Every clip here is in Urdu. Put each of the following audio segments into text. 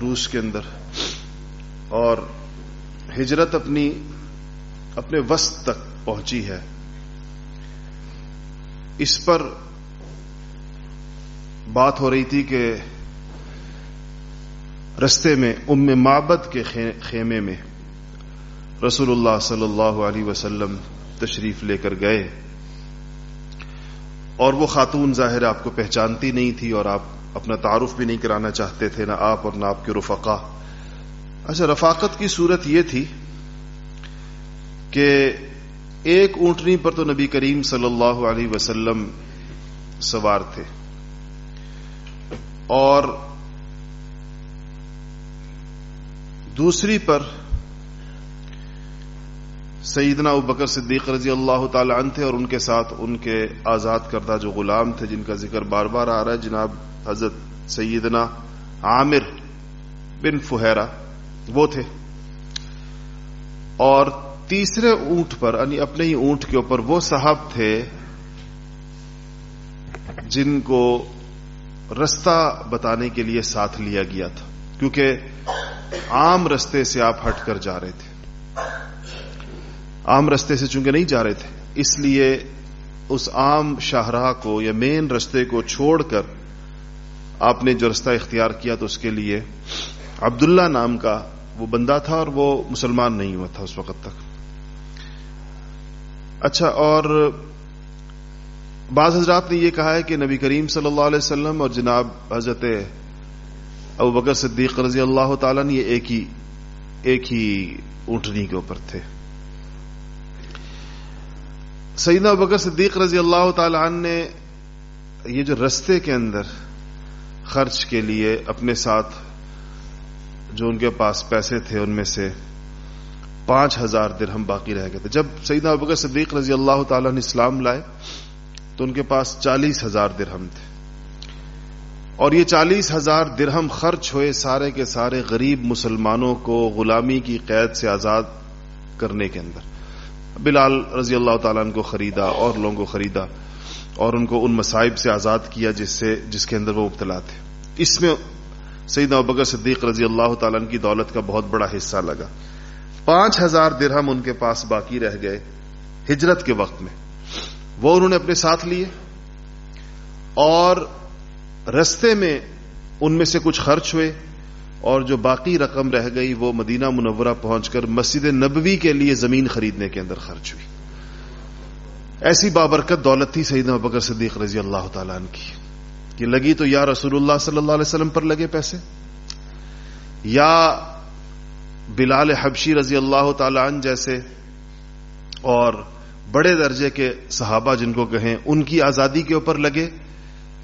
روس کے اندر اور ہجرت اپنی اپنے وسط تک پہنچی ہے۔ اس پر بات ہو رہی تھی کہ رستے میں، ام معبد کے خیمے میں رسول اللہ صلی اللہ علیہ وسلم تشریف لے کر گئے اور وہ خاتون ظاہر آپ کو پہچانتی نہیں تھی اور آپ اپنا تعارف بھی نہیں کرانا چاہتے تھے، نہ آپ اور نہ آپ کے رفقا۔ اچھا رفاقت کی صورت یہ تھی کہ ایک اونٹنی پر تو نبی کریم صلی اللہ علیہ وسلم سوار تھے۔ اور دوسری پر سیدنا بکر صدیق رضی اللہ تعالی عنہ تھے اور ان کے ساتھ ان کے آزاد کردہ جو غلام تھے جن کا ذکر بار بار آ رہا ہے، جناب حضرت سیدنا عامر بن فہرا وہ تھے۔ اور تیسرے اونٹ پر یعنی اپنے ہی اونٹ کے اوپر وہ صاحب تھے جن کو رستہ بتانے کے لیے ساتھ لیا گیا تھا، کیونکہ عام رستے سے آپ ہٹ کر جا رہے تھے۔ عام رستے سے چونکہ نہیں جا رہے تھے۔ اس لیے اس عام شاہراہ کو یا مین رستے کو چھوڑ کر آپ نے جو رستہ اختیار کیا تو اس کے لیے عبداللہ نام کا وہ بندہ تھا اور وہ مسلمان نہیں ہوا تھا اس وقت تک۔ اچھا اور بعض حضرات نے یہ کہا ہے کہ نبی کریم صلی اللہ علیہ وسلم اور جناب حضرت ابو بکر صدیق رضی اللہ تعالیٰ نے یہ ایک ہی ایک ہی اونٹنی کے اوپر تھے۔ سیدنا بکر صدیق رضی اللہ تعالی عنہ نے یہ جو رستے کے اندر خرچ کے لیے اپنے ساتھ جو ان کے پاس پیسے تھے، ان میں سے پانچ ہزار درہم باقی رہ گئے تھے۔ جب سیدنا بکر صدیق رضی اللہ تعالیٰ نے اسلام لائے، تو ان کے پاس چالیس ہزار درہم تھے۔ اور یہ چالیس ہزار درہم خرچ ہوئے سارے کے سارے غریب مسلمانوں کو غلامی کی قید سے آزاد کرنے کے اندر۔ بلال رضی اللہ تعالیٰ کو خریدا اور لوگوں کو خریدا اور ان کو ان مصائب سے آزاد کیا جس سے جس کے اندر وہ مبتلا تھے۔ اس میں سعید ابکر صدیق رضی اللہ تعالیٰ کی دولت کا بہت بڑا حصہ لگا۔ پانچ ہزار درہم ان کے پاس باقی رہ گئے ہجرت کے وقت میں۔ وہ انہوں نے اپنے ساتھ لیے اور رستے میں ان میں سے کچھ خرچ ہوئے۔ اور جو باقی رقم رہ گئی وہ مدینہ منورہ پہنچ کر مسجد نبوی کے لیے زمین خریدنے کے اندر خرچ ہوئی۔ ایسی بابرکت دولت تھی سعید بکر صدیق رضی اللہ تعالیٰ عنہ کی کہ لگی تو یا رسول اللہ صلی اللہ علیہ وسلم پر لگے پیسے، یا بلال حبشی رضی اللہ تعالیٰ عنہ جیسے اور بڑے درجے کے صحابہ جن کو کہیں، ان کی آزادی کے اوپر لگے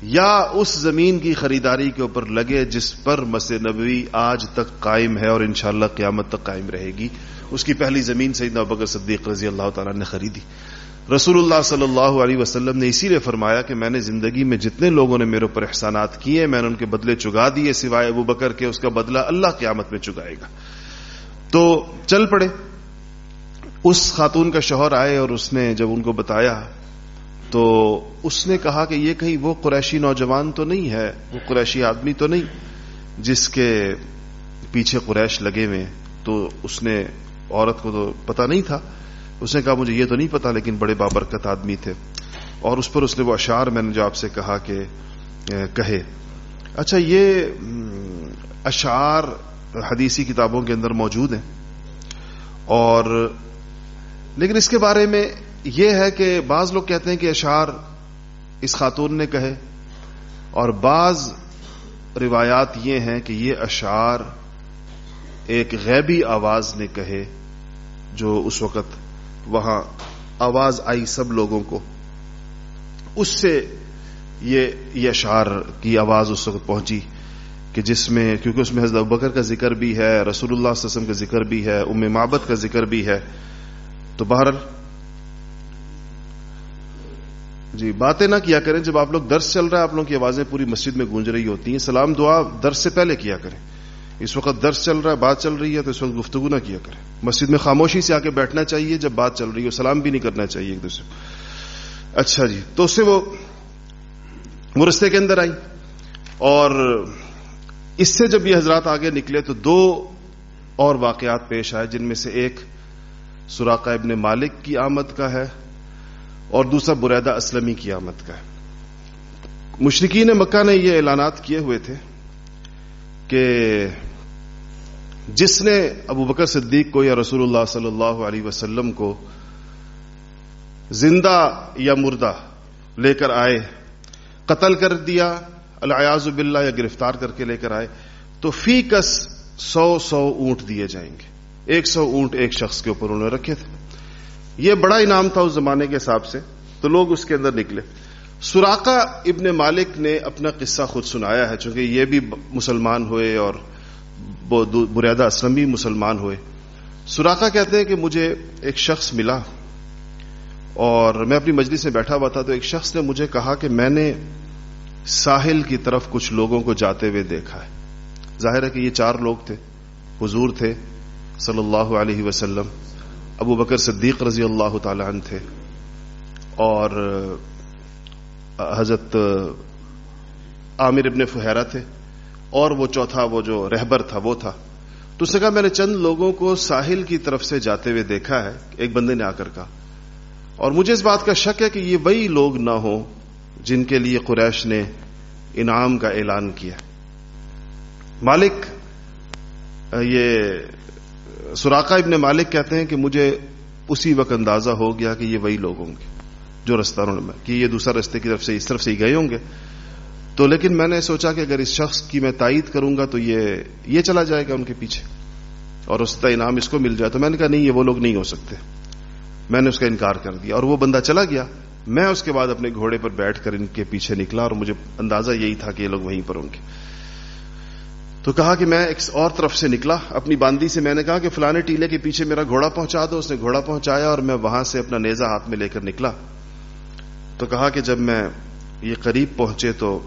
یا اس زمین کی خریداری کے اوپر لگے جس پر مسجد نبوی آج تک قائم ہے اور انشاءاللہ قیامت تک قائم رہے گی۔ اس کی پہلی زمین سیدنا بکر صدیق رضی اللہ تعالیٰ نے خریدی۔ رسول اللہ صلی اللہ علیہ وسلم نے اسی لیے فرمایا کہ میں نے زندگی میں جتنے لوگوں نے میرے اوپر احسانات کیے، میں نے ان کے بدلے چگا دیے، سوائے ابو بکر کے، اس کا بدلہ اللہ قیامت میں چگائے گا۔ تو چل پڑے۔ اس خاتون کا شوہر آئے اور اس نے جب ان کو بتایا تو اس نے کہا کہ یہ کہیں وہ قریشی نوجوان تو نہیں ہے، وہ قریشی آدمی تو نہیں، جس کے پیچھے قریش لگے ہوئے تو اس نے عورت کو تو پتا نہیں تھا۔ اس نے کہا مجھے یہ تو نہیں پتا لیکن بڑے بابرکت آدمی تھے۔ اور اس پر اس نے وہ اشعار میں نے جو آپ سے کہا کہ کہے۔ اچھا یہ اشعار حدیثی کتابوں کے اندر موجود ہیں۔ اور لیکن اس کے بارے میں یہ ہے کہ بعض لوگ کہتے ہیں کہ اشعار اس خاتون نے کہے اور بعض روایات یہ ہیں کہ یہ اشعار ایک غیبی آواز نے کہے جو اس وقت وہاں آواز آئی سب لوگوں کو۔ اس سے یہ یہ اشعار کی آواز اس وقت پہنچی کہ جس میں، کیونکہ اس میں حضرت بکر کا ذکر بھی ہے، رسول اللہ صلی اللہ علیہ وسلم کا ذکر بھی ہے، ام معبد کا ذکر بھی ہے۔ تو بہرحال جی باتیں نہ کیا کریں۔ جب آپ لوگ درس چل رہا ہے، آپ لوگوں کی آوازیں پوری مسجد میں گونج رہی ہوتی ہیں۔ سلام، دعا درس سے پہلے کیا کریں۔ اس وقت درس چل رہا ہے، بات چل رہی ہے، تو اس وقت گفتگو نہ کیا کریں۔ مسجد میں خاموشی سے آ کے بیٹھنا چاہیے، جب بات چل رہی ہو، سلام بھی نہیں کرنا چاہیے ایک دوسرے اچھا جی تو اس سے وہ رستے کے اندر آئی اور اس سے جب یہ حضرات آگے نکلے، تو دو اور واقعات پیش آئے، جن میں سے ایک سراقہ ابن مالک کی آمد کا ہے۔ اور دوسرا بریدہ اسلمی کی آمد کا ہے۔ مشرقین مکہ نے یہ اعلانات کیے ہوئے تھے کہ جس نے ابو بکر صدیق کو یا رسول اللہ صلی اللہ علیہ وسلم کو زندہ یا مردہ لے کر آئے، قتل کر دیا الیاز باللہ یا گرفتار کر کے لے کر آئے، تو فی کس سو سو اونٹ دیے جائیں گے۔ ایک سو اونٹ ایک شخص کے اوپر انہوں نے رکھے تھے۔ یہ بڑا انعام تھا اس زمانے کے حساب سے، تو لوگ اس کے اندر نکلے۔ سوراقا ابن مالک نے اپنا قصہ خود سنایا ہے، چونکہ یہ بھی مسلمان ہوئے اور بریادہ اسلم بھی مسلمان ہوئے۔ سوراقا کہتے ہیں کہ مجھے ایک شخص ملا اور میں اپنی مجلس میں بیٹھا ہوا تھا، تو ایک شخص نے مجھے کہا کہ میں نے ساحل کی طرف کچھ لوگوں کو جاتے ہوئے دیکھا ہے۔ ظاہر ہے کہ یہ چار لوگ تھے، حضور تھے، صلی اللہ علیہ وسلم۔ ابو بکر صدیق رضی اللہ تعالی عنہ تھے اور حضرت عامر ابن فہرا تھے اور وہ چوتھا، وہ جو رہبر تھا، وہ تھا۔ تو اس نے کہا، میں نے چند لوگوں کو ساحل کی طرف سے جاتے ہوئے دیکھا ہے، ایک بندے نے آ کر کہا۔ اور مجھے اس بات کا شک ہے کہ یہ وہی لوگ نہ ہوں جن کے لیے قریش نے انعام کا اعلان کیا۔ مالک یہ سوراخا ابن مالک کہتے ہیں کہ مجھے اسی وقت اندازہ ہو گیا کہ یہ وہی لوگ ہوں گے جو رستہ انہوں نے کہ یہ دوسرا رستے کی طرف سے اس طرف سے ہی گئے ہوں گے۔ تو لیکن میں نے سوچا کہ اگر اس شخص کی میں تائید کروں گا تو یہ یہ چلا جائے گا ان کے پیچھے۔ اور اس کا انعام اس کو مل جائے تو میں نے کہا نہیں، یہ وہ لوگ نہیں ہو سکتے۔ میں نے اس کا انکار کر دیا اور وہ بندہ چلا گیا۔ میں اس کے بعد اپنے گھوڑے پر بیٹھ کر ان کے پیچھے نکلا اور مجھے اندازہ یہی تھا کہ یہ لوگ وہیں پر ہوں گے۔ تو کہا کہ میں ایک اور طرف سے نکلا، اپنی باندی سے میں نے کہا کہ فلانے ٹیلے کے پیچھے میرا گھوڑا پہنچا دو، اس نے گھوڑا پہنچایا اور میں وہاں سے اپنا نیزا ہاتھ میں لے کر نکلا۔ تو کہا کہ جب میں یہ قریب پہنچے تو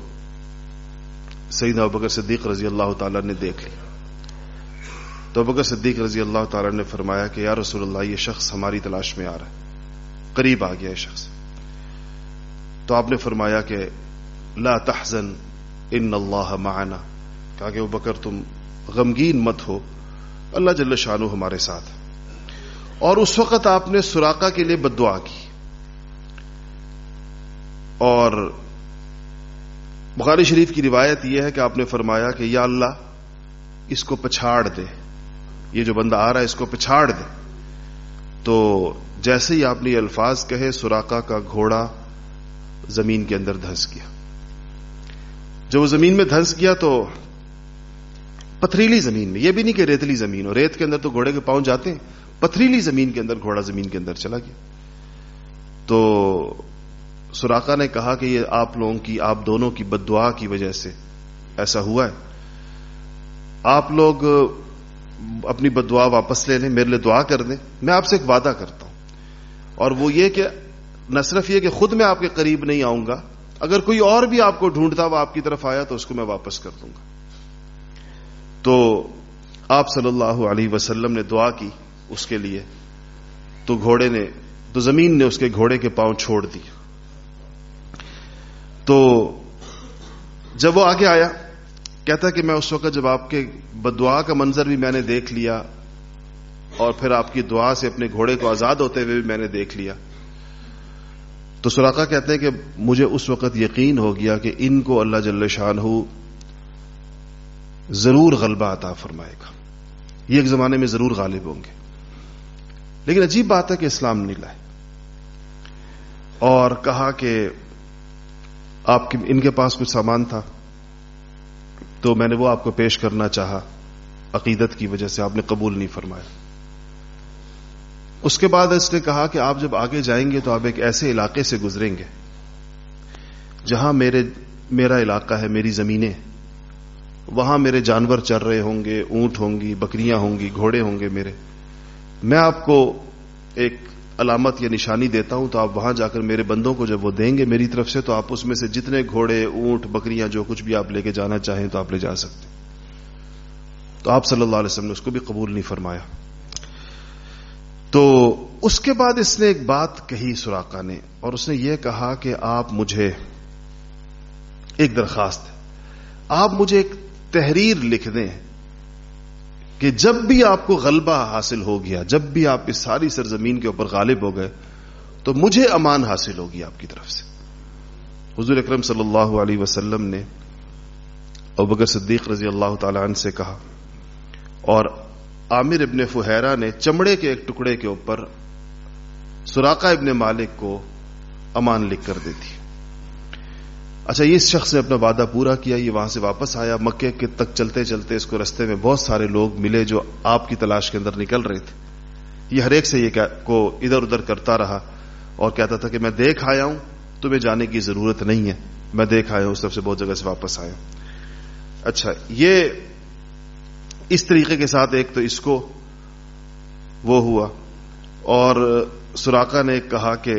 سعید ابکر صدیق رضی اللہ تعالی نے دیکھ لیا۔ تو ابکر صدیق رضی اللہ تعالی نے فرمایا کہ یا رسول اللہ، یہ شخص ہماری تلاش میں آ رہا ہے۔ قریب آ گیا یہ شخص۔ تو آپ نے فرمایا کہ لا تحزن، ان اللہ معنا۔ کہا کہ وہ بکر تم غمگین مت ہو۔ اللہ جل شانو ہمارے ساتھ۔ اور اس وقت آپ نے سوراقا کے لیے بدعا کی۔ اور بخاری شریف کی روایت یہ ہے کہ آپ نے فرمایا کہ یا اللہ، اس کو پچھاڑ دے۔ یہ جو بندہ آ رہا ہے، اس کو پچھاڑ دے۔ تو جیسے ہی آپ نے یہ الفاظ کہے سوراقا کا گھوڑا زمین کے اندر دھنس گیا۔ جب وہ زمین میں دھنس گیا تو پتھریلی زمین میں۔ یہ بھی نہیں کہ ریتلی زمین ہو۔ ریت کے اندر تو گھوڑے کے پاؤں جاتے ہیں۔ پتھریلی زمین کے اندر، گھوڑا زمین کے اندر چلا گیا۔ تو سوراخا نے کہا کہ یہ آپ لوگوں کی، آپ دونوں کی بد دعا کی وجہ سے ایسا ہوا ہے۔ آپ لوگ اپنی بد دعا واپس لے لیں، میرے لیے دعا کر دیں۔ میں آپ سے ایک وعدہ کرتا ہوں۔ اور وہ یہ کہ نہ صرف یہ کہ خود میں آپ کے قریب نہیں آؤں گا، اگر کوئی اور بھی آپ کو ڈھونڈتا وہ آپ کی طرف آیا تو اس کو میں واپس کر دوں گا۔ تو آپ صلی اللہ علیہ وسلم نے دعا کی اس کے لیے۔ تو گھوڑے نے، تو زمین نے اس کے گھوڑے کے پاؤں چھوڑ دی تو جب وہ آگے آیا، کہتا کہ میں اس وقت جب آپ کے بدعا کا منظر بھی میں نے دیکھ لیا اور پھر آپ کی دعا سے اپنے گھوڑے کو آزاد ہوتے ہوئے بھی میں نے دیکھ لیا۔ تو سوراخا کہتے ہیں کہ مجھے اس وقت یقین ہو گیا کہ ان کو اللہ جل شان ہو ضرور غلبہ عطا فرمائے گا۔ یہ ایک زمانے میں ضرور غالب ہوں گے۔ لیکن عجیب بات ہے کہ اسلام نہیں لائے۔ اور کہا کہ آپ ان کے پاس کچھ سامان تھا، تو میں نے وہ آپ کو پیش کرنا چاہا۔ عقیدت کی وجہ سے آپ نے قبول نہیں فرمایا۔ اس کے بعد اس نے کہا کہ آپ جب آگے جائیں گے تو آپ ایک ایسے علاقے سے گزریں گے، جہاں میرے، میرا علاقہ ہے، میری زمینیں وہاں میرے جانور چر رہے ہوں گے، اونٹ ہوں گی، بکریاں ہوں گی، گھوڑے ہوں گے میرے۔ میں آپ کو ایک علامت یا نشانی دیتا ہوں تو آپ وہاں جا کر میرے بندوں کو جب وہ دیں گے میری طرف سے تو آپ اس میں سے جتنے گھوڑے، اونٹ، بکریاں جو کچھ بھی آپ لے کے جانا چاہیں تو آپ لے جا سکتے تو آپ صلی اللہ علیہ وسلم نے اس کو بھی قبول نہیں فرمایا۔ تو اس کے بعد اس نے ایک بات کہی سوراخا نے اور اس نے یہ کہا کہ آپ مجھے ایک درخواست آپ مجھے ایک تحریر لکھ دیں کہ جب بھی آپ کو غلبہ حاصل ہو گیا، جب بھی آپ اس ساری سرزمین کے اوپر غالب ہو گئے، تو مجھے امان حاصل ہوگی آپ کی طرف سے۔ حضور اکرم صلی اللہ علیہ وسلم نے ابکر صدیق رضی اللہ تعالی عنہ سے کہا، اور عامر ابن فہیرا نے چمڑے کے ایک ٹکڑے کے اوپر سوراقا ابن مالک کو امان لکھ کر دیتی اچھا یہ شخص نے اپنا وعدہ پورا کیا، یہ وہاں سے واپس آیا، مکے کے تک چلتے چلتے اس کو رستے میں بہت سارے لوگ ملے جو آپ کی تلاش کے اندر نکل رہے تھے۔ یہ ہر ایک سے یہ کو ادھر ادھر کرتا رہا اور کہتا تھا کہ میں دیکھ آیا ہوں، تمہیں جانے کی ضرورت نہیں ہے۔ میں دیکھ آیا ہوں، اس طرف سے بہت جگہ سے واپس آیا۔ اچھا یہ اس طریقے کے ساتھ ایک تو اس کو وہ ہوا اور سوراخا نے کہا کہ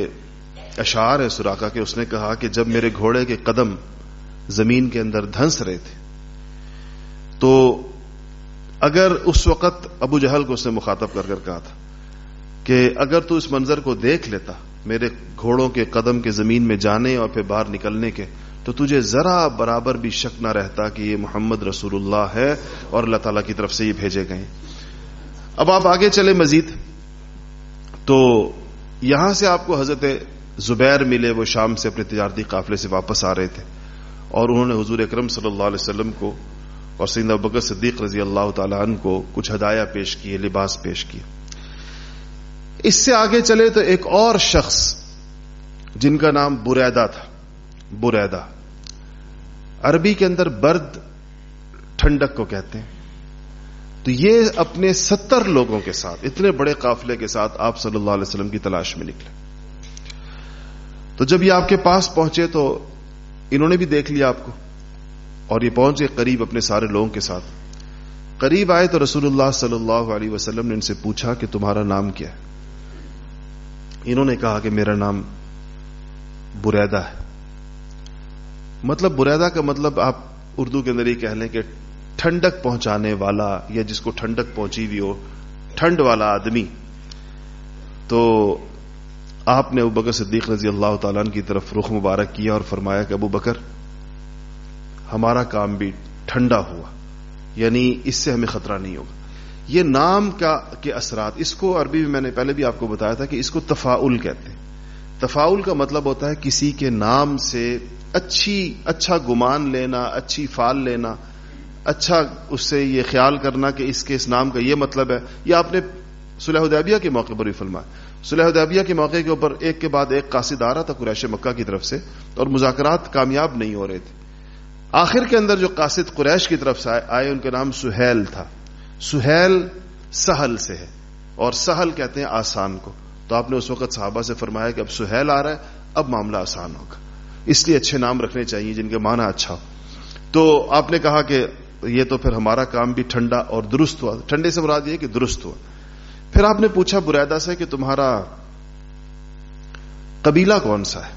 اشعار ہے سوراخا کے، اس نے کہا کہ جب میرے گھوڑے کے قدم زمین کے اندر دھنس رہے تھے، تو اگر اس وقت ابو جہل کو اس نے مخاطب کر کر کہا تھا کہ اگر تو اس منظر کو دیکھ لیتا میرے گھوڑوں کے قدم کے زمین میں جانے اور پھر باہر نکلنے کے، تو تجھے ذرا برابر بھی شک نہ رہتا کہ یہ محمد رسول اللہ ہے اور اللہ تعالی کی طرف سے یہ بھیجے گئے۔ اب آپ آگے چلے مزید، تو یہاں سے آپ کو حضرت زبیر ملے، وہ شام سے اپنے تجارتی قافلے سے واپس آ رہے تھے۔ اور انہوں نے حضور اکرم صلی اللہ علیہ وسلم کو اور سید ابکر صدیق رضی اللہ تعالی عنہ کو کچھ ہدایہ پیش کیے، لباس پیش کیے۔ اس سے آگے چلے تو ایک اور شخص جن کا نام بریدا تھا۔ بریدا عربی کے اندر برد ٹھنڈک کو کہتے ہیں۔ تو یہ اپنے ستر لوگوں کے ساتھ، اتنے بڑے قافلے کے ساتھ آپ صلی اللہ علیہ وسلم کی تلاش میں نکلے۔ تو جب یہ آپ کے پاس پہنچے تو انہوں نے بھی دیکھ لیا آپ کو اور یہ پہنچے قریب اپنے سارے لوگوں کے ساتھ۔ قریب آئے تو رسول اللہ صلی اللہ علیہ وسلم نے ان سے پوچھا کہ تمہارا نام کیا ہے؟ انہوں نے کہا کہ میرا نام بریدا ہے۔ مطلب بریدا کا مطلب آپ اردو کے اندر یہ کہہ لیں کہ ٹھنڈک پہنچانے والا یا جس کو ٹھنڈک پہنچی ہوئی ہو، ٹھنڈ والا آدمی۔ تو آپ نے ابو بکر صدیق رضی اللہ تعالیٰ کی طرف رخ مبارک کیا اور فرمایا کہ ابو بکر، ہمارا کام بھی ٹھنڈا ہوا یعنی اس سے ہمیں خطرہ نہیں ہوگا۔ یہ نام کا کے اثرات، اس کو عربی میں میں نے پہلے بھی آپ کو بتایا تھا کہ اس کو تفاعل کہتے ہیں۔ تفاعل کا مطلب ہوتا ہے کسی کے نام سے اچھی اچھا گمان لینا، اچھی فال لینا اچھا اس سے یہ خیال کرنا کہ اس کے اس نام کا یہ مطلب ہے۔ یہ آپ نے صلح ادیبیہ کے موقع پر بھی فرمایا۔ صلح ادیبیہ کے موقع کے اوپر ایک کے بعد ایک قاصد آ رہا تھا قریش مکہ کی طرف سے اور مذاکرات کامیاب نہیں ہو رہے تھے۔ آخر کے اندر جو قاصد قریش کی طرف سے آئے ان کا نام سہیل تھا۔ سہیل سہل سے ہے اور سہل کہتے ہیں آسان کو۔ تو آپ نے اس وقت صحابہ سے فرمایا کہ اب سہیل آ رہا ہے، اب معاملہ آسان ہوگا۔ اس لیے اچھے نام رکھنے چاہیے جن کے معنی اچھا ہو۔ تو آپ نے کہا کہ یہ تو پھر ہمارا کام بھی ٹھنڈا اور درست ہوا۔ ٹھنڈے سے مراد یہ کہ درست ہوا۔ پھر آپ نے پوچھا بریدا سے کہ تمہارا قبیلہ کون سا ہے؟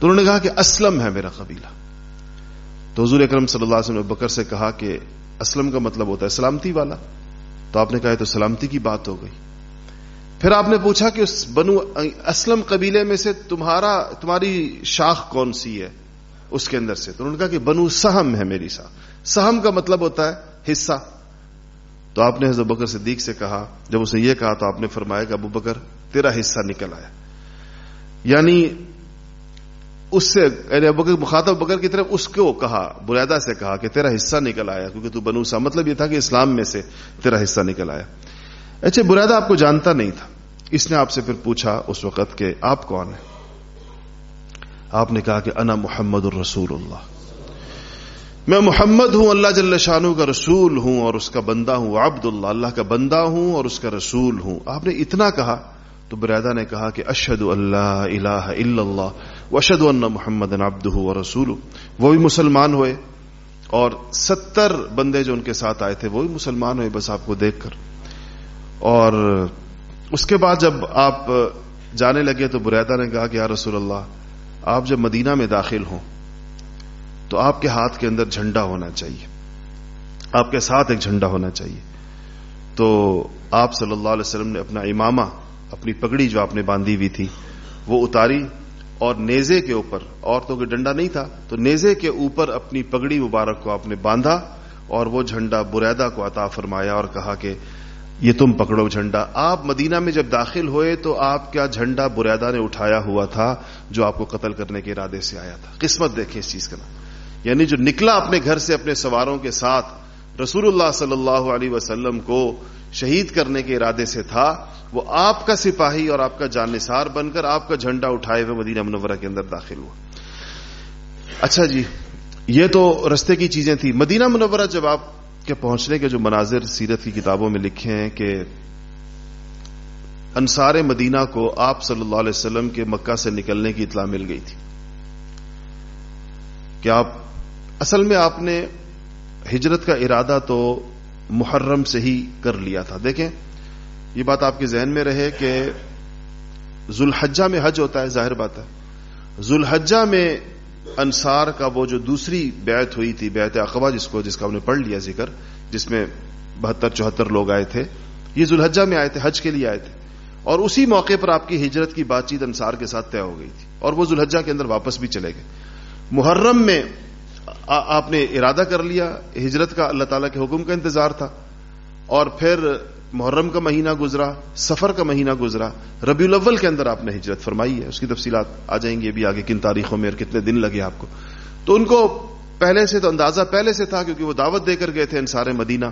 تو انہوں نے کہا کہ اسلم ہے میرا قبیلہ۔ تو حضور اکرم صلی اللہ علیہ وسلم نے بکر سے کہا کہ اسلم کا مطلب ہوتا ہے سلامتی والا۔ تو آپ نے کہا تو سلامتی کی بات ہو گئی۔ پھر آپ نے پوچھا کہ اس بنو اسلم قبیلے میں سے تمہارا، تمہاری شاخ کون سی ہے اس کے اندر سے؟ تو انہوں نے کہا کہ بنو سہم ہے میری شاخ۔ سہم کا مطلب ہوتا ہے حصہ۔ تو آپ نے حضرت بکر صدیق سے کہا، جب اسے یہ کہا تو آپ نے فرمایا کہ ابو بکر، تیرا حصہ نکل آیا۔ یعنی اس سے یعنی بکر، مخاطب بکر کی طرف اس کو کہا بریدا سے کہا کہ تیرا حصہ نکل آیا، کیونکہ تو بنوسا مطلب یہ تھا کہ اسلام میں سے تیرا حصہ نکل آیا۔ اچھا بریدا آپ کو جانتا نہیں تھا۔ اس نے آپ سے پھر پوچھا اس وقت کہ آپ کون ہیں؟ آپ نے کہا کہ انا محمد الرسول اللہ۔ میں محمد ہوں، اللہ جل شانو کا رسول ہوں اور اس کا بندہ ہوں عبد اللہ اللہ کا بندہ ہوں اور اس کا رسول ہوں۔ آپ نے اتنا کہا تو بریدا نے کہا کہ اشد اللہ الہ الا اللہ وشد اللہ محمد عبد و رسول وہ بھی مسلمان ہوئے اور ستر بندے جو ان کے ساتھ آئے تھے وہ بھی مسلمان ہوئے بس آپ کو دیکھ کر۔ اور اس کے بعد جب آپ جانے لگے تو بریدا نے کہا کہ یا رسول اللہ، آپ جب مدینہ میں داخل ہوں تو آپ کے ہاتھ کے اندر جھنڈا ہونا چاہیے۔ آپ کے ساتھ ایک جھنڈا ہونا چاہیے۔ تو آپ صلی اللہ علیہ وسلم نے اپنا امامہ، اپنی پگڑی جو آپ نے باندھی ہوئی تھی، وہ اتاری اور نیزے کے اوپر، عورتوں کے ڈنڈا نہیں تھا، تو نیزے کے اوپر اپنی پگڑی مبارک کو آپ نے باندھا اور وہ جھنڈا بریدا کو عطا فرمایا اور کہا کہ یہ تم پکڑو جھنڈا۔ آپ مدینہ میں جب داخل ہوئے تو آپ کیا جھنڈا بریدا نے اٹھایا ہوا تھا جو آپ کو قتل کرنے کے ارادے سے آیا تھا؟ قسمت دیکھیں اس چیز کا نام۔ یعنی جو نکلا اپنے گھر سے اپنے سواروں کے ساتھ رسول اللہ صلی اللہ علیہ وسلم کو شہید کرنے کے ارادے سے تھا، وہ آپ کا سپاہی اور آپ کا جانصار بن کر آپ کا جھنڈا اٹھائے ہوئے مدینہ منورہ کے اندر داخل ہوا۔ اچھا جی یہ تو رستے کی چیزیں تھیں۔ مدینہ منورہ جب آپ کے پہنچنے کے جو مناظر سیرت کی کتابوں میں لکھے ہیں کہ انصار مدینہ کو آپ صلی اللہ علیہ وسلم کے مکہ سے نکلنے کی اطلاع مل گئی تھی۔ کہ آپ اصل میں آپ نے ہجرت کا ارادہ تو محرم سے ہی کر لیا تھا۔ دیکھیں، یہ بات آپ کے ذہن میں رہے کہ ذوالحجہ میں حج ہوتا ہے، ظاہر بات ہے۔ ذوالحجہ میں انصار کا وہ جو دوسری بیعت ہوئی تھی، بیعت اقبا جس کو، جس کا ہم نے پڑھ لیا ذکر، جس میں بہتر چوہتر لوگ آئے تھے، یہ ذوالحجہ میں آئے تھے، حج کے لیے آئے تھے۔ اور اسی موقع پر آپ کی ہجرت کی بات چیت انصار کے ساتھ طے ہو گئی تھی اور وہ ذوالحجہ کے اندر واپس بھی چلے گئے۔ محرم میں آپ نے ارادہ کر لیا، ہجرت کا اللہ تعالیٰ کے حکم کا انتظار تھا۔ اور پھر محرم کا مہینہ گزرا، سفر کا مہینہ گزرا۔ ربی الاول کے اندر آپ نے ہجرت فرمائی ہے، اس کی تفصیلات آ جائیں گے بھی آگے کن تاریخوں میں اور کتنے دن لگے آپ کو۔ تو ان کو پہلے سے تو اندازہ پہلے سے تھا کیونکہ وہ دعوت دے کر گئے تھے انصار مدینہ۔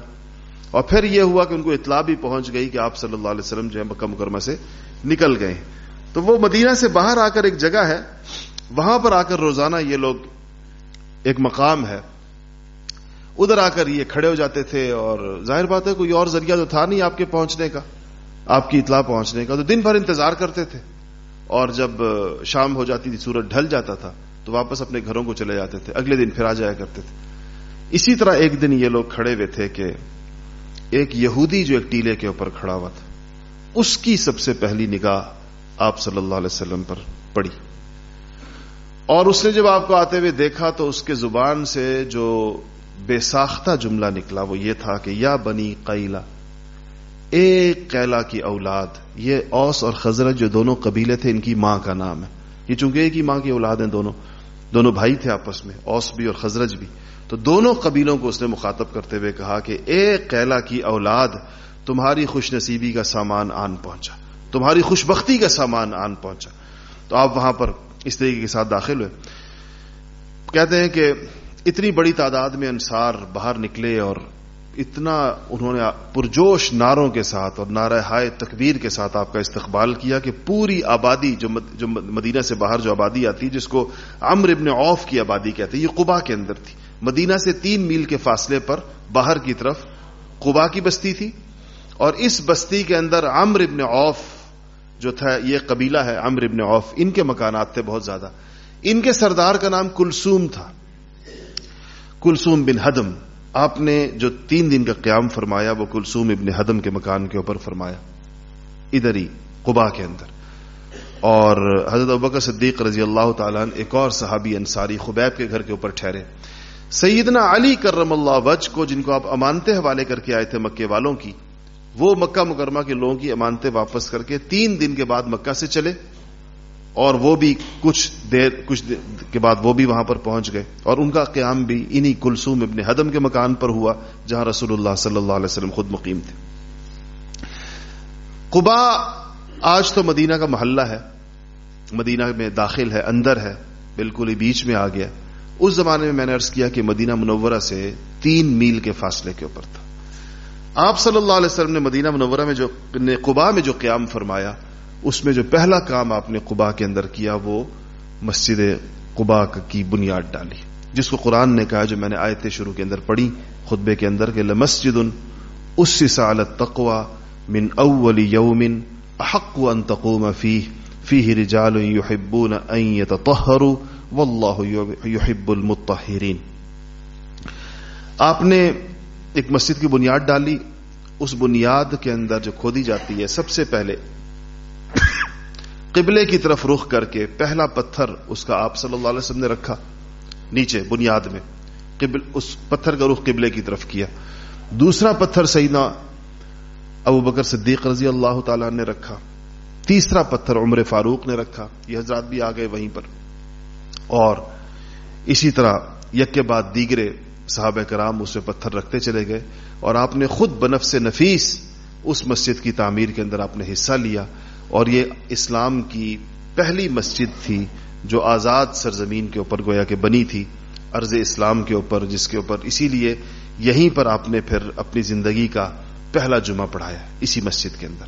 اور پھر یہ ہوا کہ ان کو اطلاع بھی پہنچ گئی کہ آپ صلی اللہ علیہ وسلم جو ہے مکہ مکرمہ سے نکل گئے۔ تو وہ مدینہ سے باہر آ کر ایک جگہ ہے، وہاں پر آ کر روزانہ یہ لوگ ایک مقام ہے۔ ادھر آ کر یہ کھڑے ہو جاتے تھے اور ظاہر بات ہے کوئی اور ذریعہ تو تھا نہیں آپ کے پہنچنے کا، آپ کی اطلاع پہنچنے کا۔ تو دن بھر انتظار کرتے تھے اور جب شام ہو جاتی تھی، سورج ڈھل جاتا تھا، تو واپس اپنے گھروں کو چلے جاتے تھے۔ اگلے دن پھر آ جایا کرتے تھے۔ اسی طرح ایک دن یہ لوگ کھڑے ہوئے تھے کہ ایک یہودی جو ایک ٹیلے کے اوپر کھڑا ہوا تھا، اس کی سب سے پہلی نگاہ آپ صلی اللہ علیہ وسلم پر پڑی۔ اور اس نے جب آپ کو آتے ہوئے دیکھا تو اس کے زبان سے جو بے ساختہ جملہ نکلا وہ یہ تھا کہ یا بنی قیلا ایک قیلا کی اولاد، یہ اوس اور خزرت جو دونوں قبیلے تھے ان کی ماں کا نام ہے۔ یہ چونکہ ایک ہی ماں کی اولاد ہیں دونوں دونوں بھائی تھے آپس میں، اوس بھی اور خزرج بھی۔ تو دونوں قبیلوں کو اس نے مخاطب کرتے ہوئے کہا کہ ایک قیلا کی اولاد تمہاری خوش نصیبی کا سامان آن پہنچا، تمہاری خوش بختی کا سامان آن پہنچا۔ تو آپ وہاں پر اس طریقے کے ساتھ داخل ہوئے۔ کہتے ہیں کہ اتنی بڑی تعداد میں انصار باہر نکلے اور اتنا انہوں نے پرجوش ناروں کے ساتھ اور نعرہ ہائے تکبیر کے ساتھ آپ کا استقبال کیا کہ پوری آبادی جو مدینہ سے باہر جو آبادی آتی جس کو امر ابن اوف کی آبادی کہتے ہیں، یہ قبا کے اندر تھی۔ مدینہ سے تین میل کے فاصلے پر باہر کی طرف قبا کی بستی تھی اور اس بستی کے اندر امر ابن اوف جو تھا، یہ قبیلہ ہے امر ابن اوف ان کے مکانات تھے بہت زیادہ۔ ان کے سردار کا نام کلسوم تھا۔ کلسوم بن حدم، آپ نے جو تین دن کا قیام فرمایا، وہ کلسوم ابن حدم کے مکان کے اوپر فرمایا۔ ادھر ہی قبا کے اندر۔ اور حضرت ابکر صدیق رضی اللہ تعالیٰ ایک اور صحابی انصاری خبیب کے گھر کے اوپر ٹھہرے۔ سیدنا علی کرم اللہ وج کو، جن کو آپ امانتے حوالے کر کے آئے تھے مکے والوں کی وہ مکہ مکرمہ کے لوگوں کی امانتے واپس کر کے تین دن کے بعد مکہ سے چلے اور وہ بھی کچھ دیر کچھ دیر کے بعد وہ بھی وہاں پر پہنچ گئے اور ان کا قیام بھی انہی کلسوم ابن حدم کے مکان پر ہوا جہاں رسول اللہ صلی اللہ علیہ وسلم خود مقیم تھے۔ قبا آج تو مدینہ کا محلہ ہے، مدینہ میں داخل ہے، اندر ہے، بالکل ہی بیچ میں آ گیا۔ اس زمانے میں میں نے ارض کیا کہ مدینہ منورہ سے تین میل کے فاصلے کے اوپر تھا۔ آپ صلی اللہ علیہ وسلم نے مدینہ منورہ میں جو قبا میں جو قیام فرمایا، اس میں جو پہلا کام آپ نے قبا کے اندر کیا وہ مسجد قبا کی بنیاد ڈالی، جس کو قرآن نے کہا جو میں نے آیت شروع کے اندر پڑھی، خطبے کے اندر کہ مسجد اس سالت تقوا من اول یومن احق ان تقوم فیہ فیہ رجال یحبون ان یتطہروا واللہ یحب المطہرین۔ آپ نے ایک مسجد کی بنیاد ڈالی۔ اس بنیاد کے اندر جو کھودی جاتی ہے، سب سے پہلے قبلے کی طرف رخ کر کے پہلا پتھر اس کا آپ صلی اللہ علیہ وسلم نے رکھا، نیچے بنیاد میں۔ قبل، اس پتھر کا رخ قبلے کی طرف کیا۔ دوسرا پتھر سیدنا ابو بکر صدیق رضی اللہ تعالی نے رکھا۔ تیسرا پتھر عمر فاروق نے رکھا۔ یہ حضرات بھی آ گئے وہیں پر۔ اور اسی طرح یک کے بعد دیگرے صحابہ کرام اسے پتھر رکھتے چلے گئے اور آپ نے خود بنف سے نفیس اس مسجد کی تعمیر کے اندر آپ نے حصہ لیا اور یہ اسلام کی پہلی مسجد تھی جو آزاد سرزمین کے اوپر گویا کہ بنی تھی ارض اسلام کے اوپر، جس کے اوپر اسی لیے یہیں پر آپ نے پھر اپنی زندگی کا پہلا جمعہ پڑھایا، اسی مسجد کے اندر۔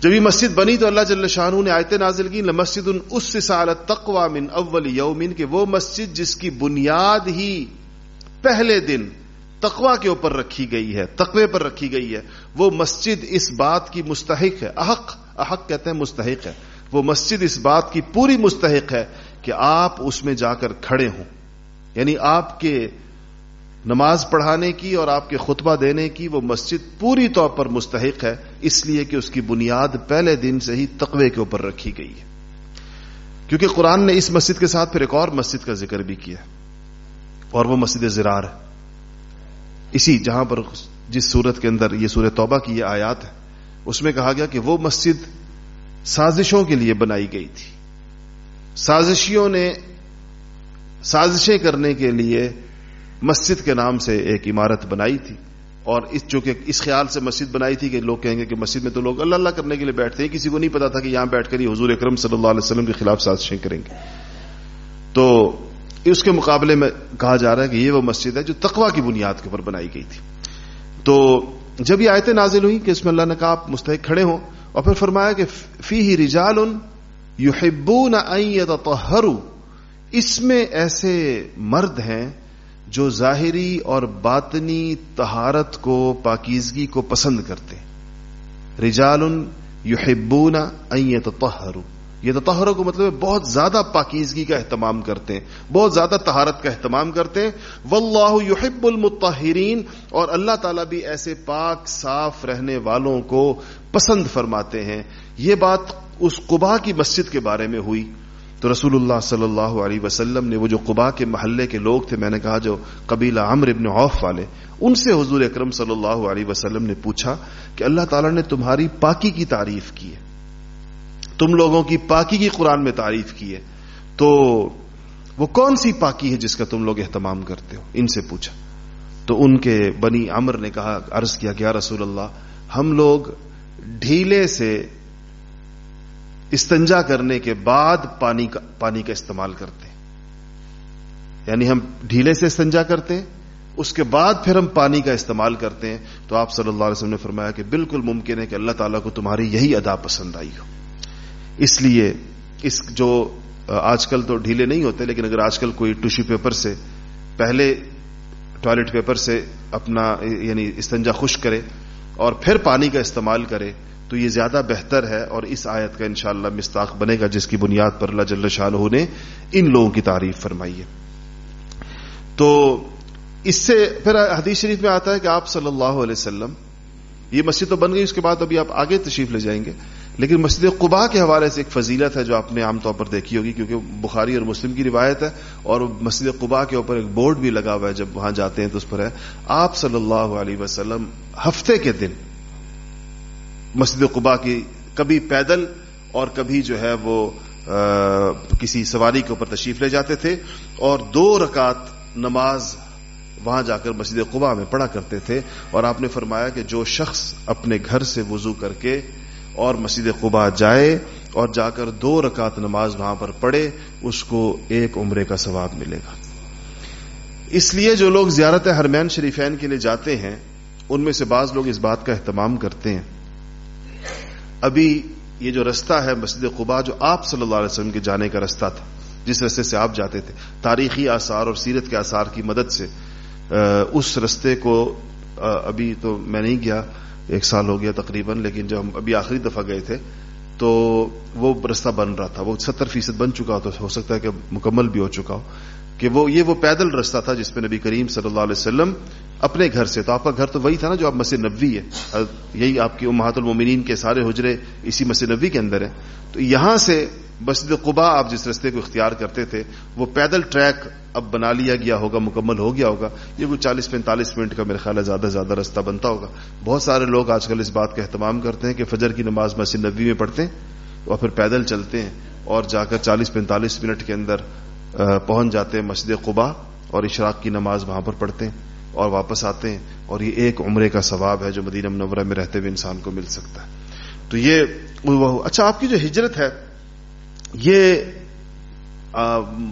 جب یہ مسجد بنی تو اللہ جل شاہ نے آیت نازل کی مسجد ان اس سالت من اول یومن کہ وہ مسجد جس کی بنیاد ہی پہلے دن تقوا کے اوپر رکھی گئی ہے تقوے پر رکھی گئی ہے۔ وہ مسجد اس بات کی مستحق ہے۔ احق احق کہتے ہیں مستحق ہے۔ وہ مسجد اس بات کی پوری مستحق ہے کہ آپ اس میں جا کر کھڑے ہوں۔ یعنی آپ کے نماز پڑھانے کی اور آپ کے خطبہ دینے کی وہ مسجد پوری طور پر مستحق ہے۔ اس لیے کہ اس کی بنیاد پہلے دن سے ہی تقوی کے اوپر رکھی گئی ہے۔ کیونکہ قرآن نے اس مسجد کے ساتھ پھر ایک اور مسجد کا ذکر بھی کیا اور وہ مسجد زرار ہے۔ اسی جہاں پر جس صورت کے اندر یہ سورہ توبہ کی یہ آیات ہے، اس میں کہا گیا کہ وہ مسجد سازشوں کے لیے بنائی گئی تھی۔ سازشیوں نے سازشیں کرنے کے لیے مسجد کے نام سے ایک عمارت بنائی تھی۔ اور اس جو کہ اس خیال سے مسجد بنائی تھی کہ لوگ کہیں گے کہ مسجد میں تو لوگ اللہ اللہ کرنے کے لیے بیٹھتے ہیں، کسی کو نہیں پتا تھا کہ یہاں بیٹھ کر یہ حضور اکرم صلی اللہ علیہ وسلم کے خلاف سازشیں کریں گے۔ تو اس کے مقابلے میں کہا جا رہا ہے کہ یہ وہ مسجد ہے جو تقوا کی بنیاد کے اوپر بنائی گئی تھی۔ تو جب یہ آیتیں نازل ہوئی کہ اس میں اللہ نے کہا آپ مستحق کھڑے ہوں اور پھر فرمایا کہ فی ہی رجال یو ہبو اس میں ایسے مرد ہیں جو ظاہری اور باطنی تہارت کو، پاکیزگی کو پسند کرتے رجال یو ہبو نہ یہ تطہر کو مطلب بہت زیادہ پاکیزگی کا اہتمام کرتے ہیں، بہت زیادہ تہارت کا اہتمام کرتے ہیں۔ واللہ یحب المطہرین، اور اللہ تعالیٰ بھی ایسے پاک، صاف رہنے والوں کو پسند فرماتے ہیں۔ یہ بات اس قبا کی مسجد کے بارے میں ہوئی۔ تو رسول اللہ صلی اللہ علیہ وسلم نے وہ جو قبا کے محلے کے لوگ تھے، میں نے کہا جو قبیلہ عمر ابن عوف والے، ان سے حضور اکرم صلی اللہ علیہ وسلم نے پوچھا کہ اللہ تعالیٰ نے تمہاری پاکی کی تعریف کی ہے۔ تم لوگوں کی پاکی کی قرآن میں تعریف کی ہے، تو وہ کون سی پاکی ہے جس کا تم لوگ اہتمام کرتے ہو؟ ان سے پوچھا۔ تو ان کے بنی امر نے کہا، عرض کیا گیا رسول اللہ، ہم لوگ ڈھیلے سے استنجا کرنے کے بعد پانی کا پانی کا استعمال کرتے ہیں۔ یعنی ہم ڈھیلے سے استنجا کرتے ہیں، اس کے بعد پھر ہم پانی کا استعمال کرتے ہیں۔ تو آپ صلی اللہ علیہ وسلم نے فرمایا کہ بالکل ممکن ہے کہ اللہ تعالیٰ کو تمہاری یہی ادا پسند آئی ہو۔ اس لیے اس جو آج کل تو ڈھیلے نہیں ہوتے، لیکن اگر آج کل کوئی ٹوشو پیپر سے، پہلے ٹوائلٹ پیپر سے اپنا یعنی استنجا خشک کرے اور پھر پانی کا استعمال کرے، تو یہ زیادہ بہتر ہے اور اس آیت کا انشاءاللہ مستاق بنے گا، جس کی بنیاد پر اللہ جل شاہ نے ان لوگوں کی تعریف فرمائی ہے۔ تو اس سے پھر حدیث شریف میں آتا ہے کہ آپ صلی اللہ علیہ وسلم، یہ مسجد تو بن گئی، اس کے بعد ابھی آپ آگے تشریف لے جائیں گے۔ لیکن مسجد قبا کے حوالے سے ایک فضیلت ہے جو آپ نے عام طور پر دیکھی ہوگی، کیونکہ بخاری اور مسلم کی روایت ہے اور مسجد قبا کے اوپر ایک بورڈ بھی لگا ہوا ہے، جب وہاں جاتے ہیں تو اس پر ہے، آپ صلی اللہ علیہ وسلم ہفتے کے دن مسجد قبا کی کبھی پیدل اور کبھی جو ہے وہ کسی سواری کے اوپر تشریف لے جاتے تھے اور دو رکعت نماز وہاں جا کر مسجد قبا میں پڑھا کرتے تھے اور آپ نے فرمایا کہ جو شخص اپنے گھر سے وضو کر کے اور مسجد قبا جائے اور جا کر دو رکعت نماز وہاں پر پڑھے، اس کو ایک عمرے کا ثواب ملے گا۔ اس لیے جو لوگ زیارت حرمین شریفین کے لیے جاتے ہیں، ان میں سے بعض لوگ اس بات کا اہتمام کرتے ہیں۔ ابھی یہ جو رستہ ہے مسجد قبا جو آپ صلی اللہ علیہ وسلم کے جانے کا رستہ تھا، جس رستے سے آپ جاتے تھے، تاریخی آثار اور سیرت کے آثار کی مدد سے اس رستے کو ابھی تو میں نہیں گیا ایک سال ہو گیا تقریباً، لیکن جب ہم ابھی آخری دفعہ گئے تھے، تو وہ رستہ بن رہا تھا۔ وہ ستر فیصد بن چکا ہو تو ہو سکتا ہے کہ مکمل بھی ہو چکا ہو۔ کہ وہ، یہ وہ پیدل رستہ تھا جس میں نبی کریم صلی اللہ علیہ وسلم اپنے گھر سے، تو آپ کا گھر تو وہی تھا نا جو آپ مسجد نبوی ہے۔ یہی آپ کی امہات المومنین کے سارے حجرے اسی مسجد نبوی کے اندر ہے تو یہاں سے مسجد قبا آپ جس رستے کو اختیار کرتے تھے، وہ پیدل ٹریک اب بنا لیا گیا ہوگا، مکمل ہو گیا ہوگا۔ یہ کوئی چالیس پینتالیس منٹ کا میرے خیال ہے زیادہ سے زیادہ رستہ بنتا ہوگا۔ بہت سارے لوگ آج کل اس بات کا اہتمام کرتے ہیں کہ فجر کی نماز مسجد نبی میں پڑھتے ہیں اور پھر پیدل چلتے ہیں اور جا کر چالیس پینتالیس منٹ کے اندر پہنچ جاتے ہیں مسجد قبا اور اشراق کی نماز وہاں پر پڑھتے ہیں اور واپس آتے ہیں اور یہ ایک عمرے کا ثواب ہے جو مدینہ منورہ میں رہتے ہوئے انسان کو مل سکتا ہے۔ تو یہ اچھا آپ کی جو ہجرت ہے یہ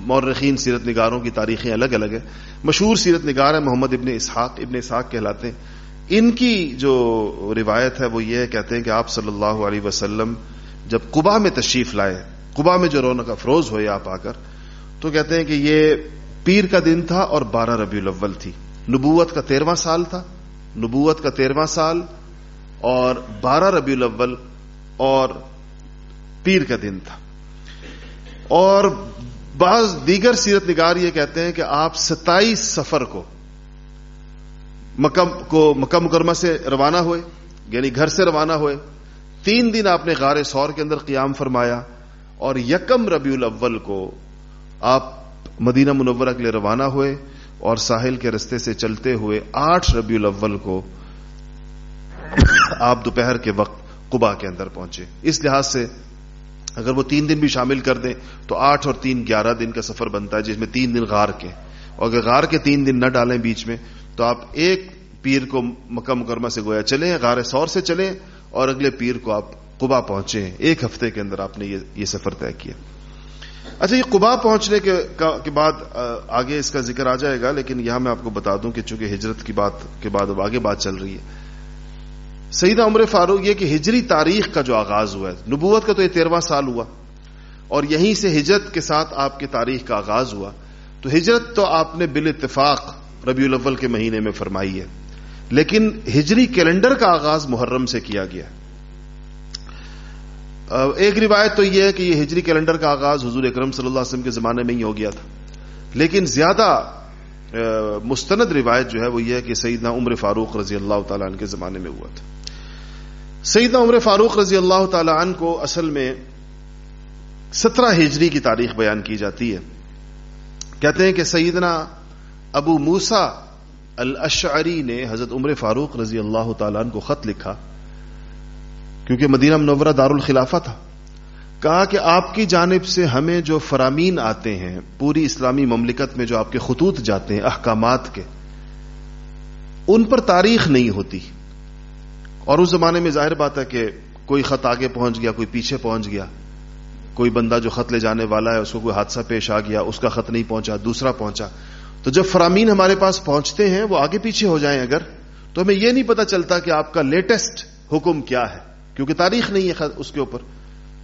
مورخین سیرت نگاروں کی تاریخیں الگ الگ ہیں۔ مشہور سیرت نگار ہے محمد ابن اسحاق ابن اسحاق کہلاتے ہیں۔ ان کی جو روایت ہے وہ یہ کہتے ہیں کہ آپ صلی اللہ علیہ وسلم جب قبا میں تشریف لائے قبا میں جو رونق افروز ہوئے آپ آ کر، تو کہتے ہیں کہ یہ پیر کا دن تھا اور بارہ ربیع الاول تھی۔ نبوت کا تیرواں سال تھا، نبوت کا تیرواں سال اور بارہ ربیع الاول اور پیر کا دن تھا۔ اور بعض دیگر سیرت نگار یہ کہتے ہیں کہ آپ ستائیس سفر کو مکم کو مکم مکرمہ سے روانہ ہوئے یعنی گھر سے روانہ ہوئے۔ تین دن آپ نے غار سور کے اندر قیام فرمایا اور یکم ربیع الاول کو آپ مدینہ منورہ کے لیے روانہ ہوئے اور ساحل کے رستے سے چلتے ہوئے آٹھ ربیع الاول کو آپ دوپہر کے وقت قبا کے اندر پہنچے۔ اس لحاظ سے اگر وہ تین دن بھی شامل کر دیں تو آٹھ اور تین گیارہ دن کا سفر بنتا ہے، جس میں تین دن غار کے۔ اور اگر غار کے تین دن نہ ڈالیں بیچ میں، تو آپ ایک پیر کو مکہ مکرمہ سے گویا چلیں، غار سور سے چلیں، اور اگلے پیر کو آپ قبا پہنچے ایک ہفتے کے اندر آپ نے یہ سفر طے کیا۔ اچھا یہ قبا پہنچنے کے بعد آگے اس کا ذکر آ جائے گا، لیکن یہاں میں آپ کو بتا دوں کہ چونکہ ہجرت کی بات، کے بعد اب آگے بات چل رہی ہے۔ سیدہ عمر فاروق یہ کہ ہجری تاریخ کا جو آغاز ہوا ہے، نبوت کا تو یہ تیرواں سال ہوا، اور یہیں سے ہجرت کے ساتھ آپ کی تاریخ کا آغاز ہوا۔ تو ہجرت تو آپ نے بال اتفاق ربیع الاول کے مہینے میں فرمائی ہے، لیکن ہجری کیلنڈر کا آغاز محرم سے کیا گیا۔ ایک روایت تو یہ ہے کہ یہ ہجری کیلنڈر کا آغاز حضور اکرم صلی اللہ علیہ وسلم کے زمانے میں ہی ہو گیا تھا۔ لیکن زیادہ مستند روایت جو ہے وہ یہ ہے کہ سیدنا عمر فاروق رضی اللہ تعالیٰ عنہ کے زمانے میں ہوا تھا۔ سیدنا عمر فاروق رضی اللہ تعالی عنہ کو اصل میں سترہ ہجری کی تاریخ بیان کی جاتی ہے۔ کہتے ہیں کہ سیدنا ابو موسا الاشعری نے حضرت عمر فاروق رضی اللہ تعالیٰ عنہ کو خط لکھا، کیونکہ مدینہ منورہ دار الخلافہ تھا۔ کہا کہ آپ کی جانب سے ہمیں جو فرامین آتے ہیں، پوری اسلامی مملکت میں جو آپ کے خطوط جاتے ہیں، احکامات کے، ان پر تاریخ نہیں ہوتی۔ اور اس زمانے میں ظاہر بات ہے کہ کوئی خط آگے پہنچ گیا، کوئی پیچھے پہنچ گیا، کوئی بندہ جو خط لے جانے والا ہے، اس کو کوئی حادثہ پیش آ گیا، اس کا خط نہیں پہنچا، دوسرا پہنچا۔ تو جب فرامین ہمارے پاس پہنچتے ہیں، وہ آگے پیچھے ہو جائیں اگر، تو ہمیں یہ نہیں پتا چلتا کہ آپ کا لیٹسٹ حکم کیا ہے، کیونکہ تاریخ نہیں ہے اس کے اوپر۔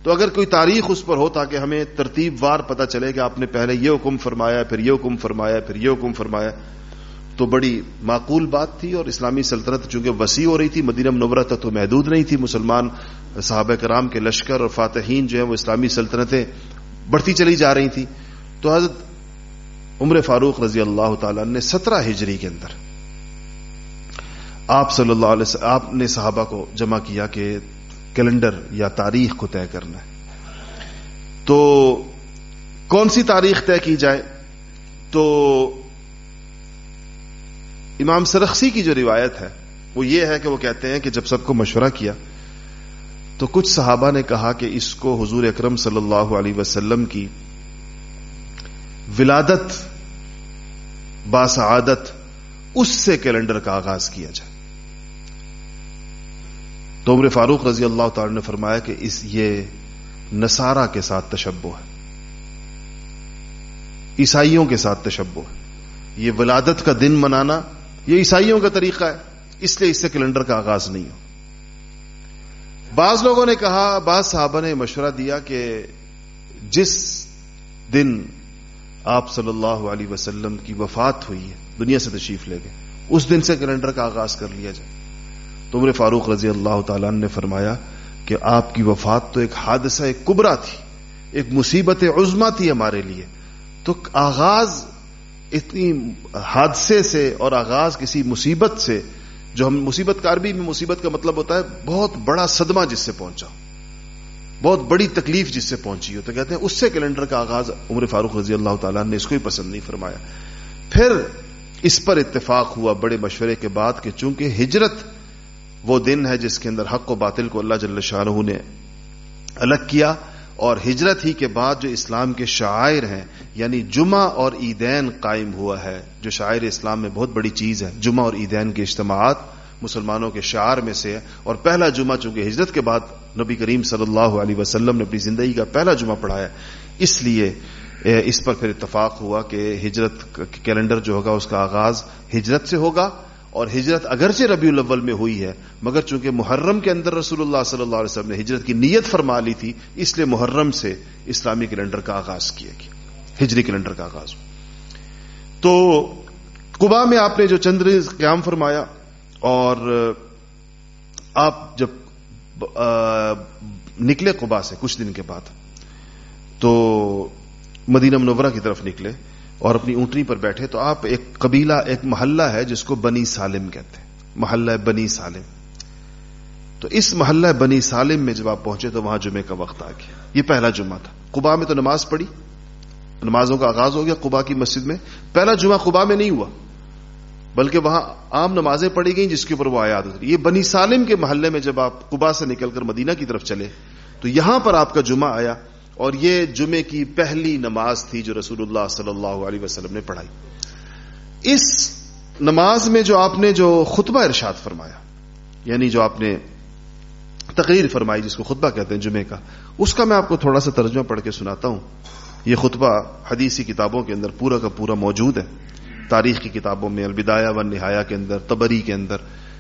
تو اگر کوئی تاریخ اس پر ہو تاکہ ہمیں ترتیب وار پتا چلے کہ آپ نے پہلے یہ حکم فرمایا، پھر یہ حکم فرمایا، پھر یہ حکم فرمایا تو بڑی معقول بات تھی اور اسلامی سلطنت چونکہ وسیع ہو رہی تھی، مدینہ منورہ تک تو محدود نہیں تھی، مسلمان صحابہ کرام کے لشکر اور فاتحین جو ہے وہ اسلامی سلطنتیں بڑھتی چلی جا رہی تھیں تو حضرت عمر فاروق رضی اللہ تعالی نے سترہ ہجری کے اندر آپ صلی اللہ علیہ وسلم، آپ نے صحابہ کو جمع کیا کہ کیلنڈر یا تاریخ کو طے کرنا ہے۔ تو کون سی تاریخ طے کی جائے؟ تو امام سرخسی کی جو روایت ہے، وہ یہ ہے کہ وہ کہتے ہیں کہ جب سب کو مشورہ کیا، تو کچھ صحابہ نے کہا کہ اس کو حضور اکرم صلی اللہ علیہ وسلم کی ولادت، باسعادت، اس سے کیلنڈر کا آغاز کیا جائے۔ تو عمر فاروق رضی اللہ تعالی نے فرمایا کہ اس، یہ نصارہ کے ساتھ تشبو ہے۔ عیسائیوں کے ساتھ تشبو ہے۔ یہ ولادت کا دن منانا یہ عیسائیوں کا طریقہ ہے، اس لیے اس سے کیلنڈر کا آغاز نہیں ہو۔ بعض لوگوں نے کہا، بعض صحابہ نے مشورہ دیا کہ جس دن آپ صلی اللہ علیہ وسلم کی وفات ہوئی ہے، دنیا سے تشریف لے گئے، اس دن سے کیلنڈر کا آغاز کر لیا جائے۔ تو عمر فاروق رضی اللہ تعالیٰ نے فرمایا کہ آپ کی وفات تو ایک حادثہ، ایک کبرا تھی، ایک مصیبت عزما تھی ہمارے لیے۔ تو آغاز اتنی حادثے سے اور آغاز کسی مصیبت سے، جو ہم مصیبت کار بھی میں مصیبت کا مطلب ہوتا ہے، بہت بڑا صدمہ جس سے پہنچا۔ بہت بڑی تکلیف جس سے پہنچی ہو تو کہتے ہیں، اس سے کیلنڈر کا آغاز عمر فاروق رضی اللہ تعالیٰ نے اس کو ہی پسند نہیں فرمایا۔ پھر اس پر اتفاق ہوا بڑے مشورے کے بعد کہ چونکہ ہجرت وہ دن ہے جس کے اندر حق و باطل کو اللہ جل شاہ نے الگ کیا اور ہجرت ہی کے بعد جو اسلام کے شاعر ہیں یعنی جمعہ اور عیدین قائم ہوا ہے، جو شاعر اسلام میں بہت بڑی چیز ہے، جمعہ اور عیدین کے اجتماعات مسلمانوں کے شعار میں سے ہے۔ اور پہلا جمعہ چونکہ ہجرت کے بعد نبی کریم صلی اللہ علیہ وسلم نے اپنی زندگی کا پہلا جمعہ پڑھایا اس لیے اس پر پھر اتفاق ہوا کہ ہجرت کیلنڈر جو ہوگا، اس کا آغاز ہجرت سے ہوگا۔ اور ہجرت اگرچہ ربیع الاول میں ہوئی ہے، مگر چونکہ محرم کے اندر رسول اللہ صلی اللہ علیہ وسلم نے ہجرت کی نیت فرما لی تھی، اس لیے محرم سے اسلامی کیلنڈر کا آغاز کیا گیا۔ ہجری کیلنڈر کا آغاز۔ تو کبا میں آپ نے جو چندر قیام فرمایا اور آپ جب نکلے قبا سے کچھ دن کے بعد، تو مدینہ منورہ کی طرف نکلے۔ اور اپنی اونٹنی پر بیٹھے تو آپ ایک قبیلہ، ایک محلہ ہے جس کو بنی سالم کہتے ہیں۔ محلہ بنی سالم۔ تو اس محلہ بنی سالم میں جب آپ پہنچے تو وہاں جمعے کا وقت آ گیا۔ یہ پہلا جمعہ تھا۔ قبا میں تو نماز پڑھی۔ نمازوں کا آغاز ہو گیا قبا کی مسجد میں۔ پہلا جمعہ قبا میں نہیں ہوا، بلکہ وہاں عام نمازیں پڑھی گئیں جس کے اوپر وہ آیات اتری یہ بنی سالم کے محلے میں جب آپ قبا سے نکل کر مدینہ کی طرف چلے تو یہاں پر آپ کا جمعہ آیا۔ اور یہ جمعے کی پہلی نماز تھی جو رسول اللہ صلی اللہ علیہ وسلم نے پڑھائی۔ اس نماز میں جو آپ نے جو خطبہ ارشاد فرمایا یعنی جو آپ نے تقریر فرمائی جس کو خطبہ کہتے ہیں جمعے کا، اس کا میں آپ کو تھوڑا سا ترجمہ پڑھ کے سناتا ہوں۔ یہ خطبہ حدیثی کتابوں کے اندر پورا کا پورا موجود ہے۔ تاریخ کی کتابوں میں، البدایہ و نہایا کے اندر تبری کے اندر،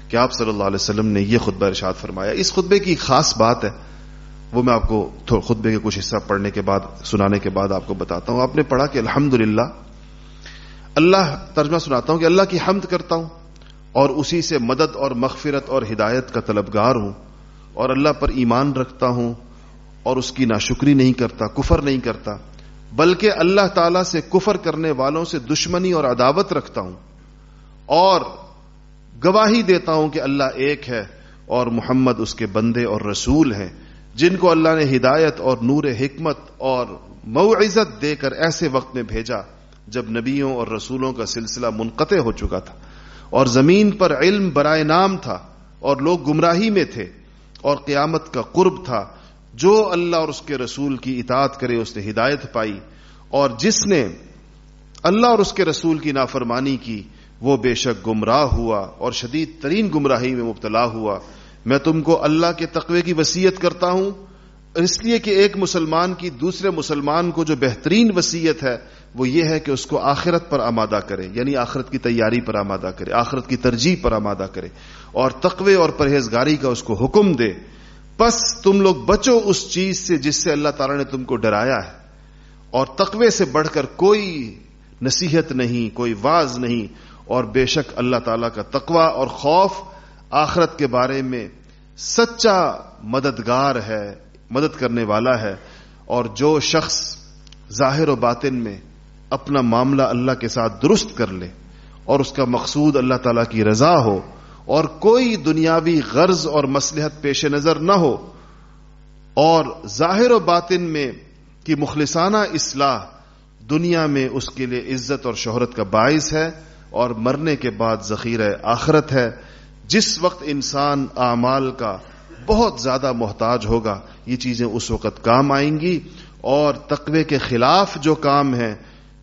کہ آپ صلی اللہ علیہ وسلم نے یہ خطبہ ارشاد فرمایا۔ اس خطبے کی خاص بات ہے وہ میں آپ کو خطبے کے کچھ حصہ پڑھنے کے بعد، سنانے کے بعد آپ کو بتاتا ہوں۔ آپ نے پڑھا کہ الحمد اللہ ترجمہ سناتا ہوں کہ اللہ کی حمد کرتا ہوں اور اسی سے مدد اور مغفرت اور ہدایت کا طلبگار ہوں اور اللہ پر ایمان رکھتا ہوں اور اس کی ناشکری نہیں کرتا، کفر نہیں کرتا، بلکہ اللہ تعالی سے کفر کرنے والوں سے دشمنی اور عداوت رکھتا ہوں اور گواہی دیتا ہوں کہ اللہ ایک ہے اور محمد اس کے بندے اور رسول ہیں۔ جن کو اللہ نے ہدایت اور نور حکمت اور موعزت دے کر ایسے وقت میں بھیجا جب نبیوں اور رسولوں کا سلسلہ منقطع ہو چکا تھا اور زمین پر علم برائے نام تھا اور لوگ گمراہی میں تھے اور قیامت کا قرب تھا، جو اللہ اور اس کے رسول کی اطاعت کرے، اس نے ہدایت پائی اور جس نے اللہ اور اس کے رسول کی نافرمانی کی، وہ بے شک گمراہ ہوا اور شدید ترین گمراہی میں مبتلا ہوا۔ میں تم کو اللہ کے تقوی کی وسیعت کرتا ہوں۔ اس لیے کہ ایک مسلمان کی دوسرے مسلمان کو جو بہترین وسیعت ہے، وہ یہ ہے کہ اس کو آخرت پر آمادہ کرے یعنی آخرت کی تیاری پر آمادہ کرے، آخرت کی ترجیح پر آمادہ کرے، اور تقوی اور پرہیزگاری کا اس کو حکم دے۔ پس تم لوگ بچو اس چیز سے جس سے اللہ تعالی نے تم کو ڈرایا ہے۔ اور تقوی سے بڑھ کر کوئی نصیحت نہیں، کوئی واز نہیں، اور بے شک اللہ تعالی کا تقوی اور خوف آخرت کے بارے میں سچا مددگار ہے، مدد کرنے والا ہے، اور جو شخص ظاہر و باطن میں اپنا معاملہ اللہ کے ساتھ درست کر لے، اور اس کا مقصود اللہ تعالی کی رضا ہو، اور کوئی دنیاوی غرض اور مسلحت پیش نظر نہ ہو، اور ظاہر و باطن میں کی مخلصانہ اصلاح دنیا میں اس کے لیے عزت اور شہرت کا باعث ہے، اور مرنے کے بعد ذخیرہ آخرت ہے جس وقت انسان اعمال کا بہت زیادہ محتاج ہوگا، یہ چیزیں اس وقت کام آئیں گی اور تقوی کے خلاف جو کام ہے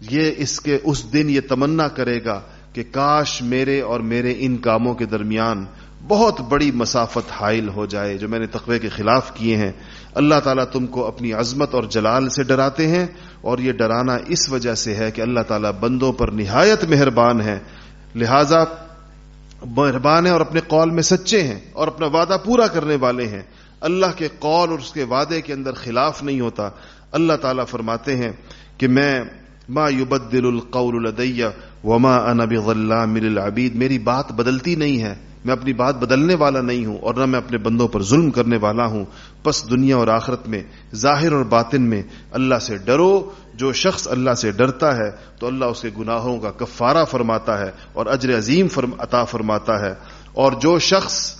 یہ اس کے اس دن یہ تمنا کرے گا کہ کاش میرے اور میرے ان کاموں کے درمیان بہت بڑی مسافت حائل ہو جائے جو میں نے تقوی کے خلاف کیے ہیں۔ اللہ تعالیٰ تم کو اپنی عظمت اور جلال سے ڈراتے ہیں اور یہ ڈرانا اس وجہ سے ہے کہ اللہ تعالیٰ بندوں پر نہایت مہربان ہے لہذا مہربان ہیں اور اپنے قول میں سچے ہیں اور اپنا وعدہ پورا کرنے والے ہیں۔ اللہ کے قول اور اس کے وعدے کے اندر خلاف نہیں ہوتا۔ اللہ تعالیٰ فرماتے ہیں کہ میں، ما یبدل القول لدیہ وما انا بظلام للعبید میری بات بدلتی نہیں ہے۔ میں اپنی بات بدلنے والا نہیں ہوں اور نہ میں اپنے بندوں پر ظلم کرنے والا ہوں۔ پس دنیا اور آخرت میں، ظاہر اور باطن میں، اللہ سے ڈرو۔ جو شخص اللہ سے ڈرتا ہے تو اللہ اس کے گناہوں کا کفارہ فرماتا ہے اور اجر عظیم فرم، عطا فرماتا ہے۔ اور جو شخص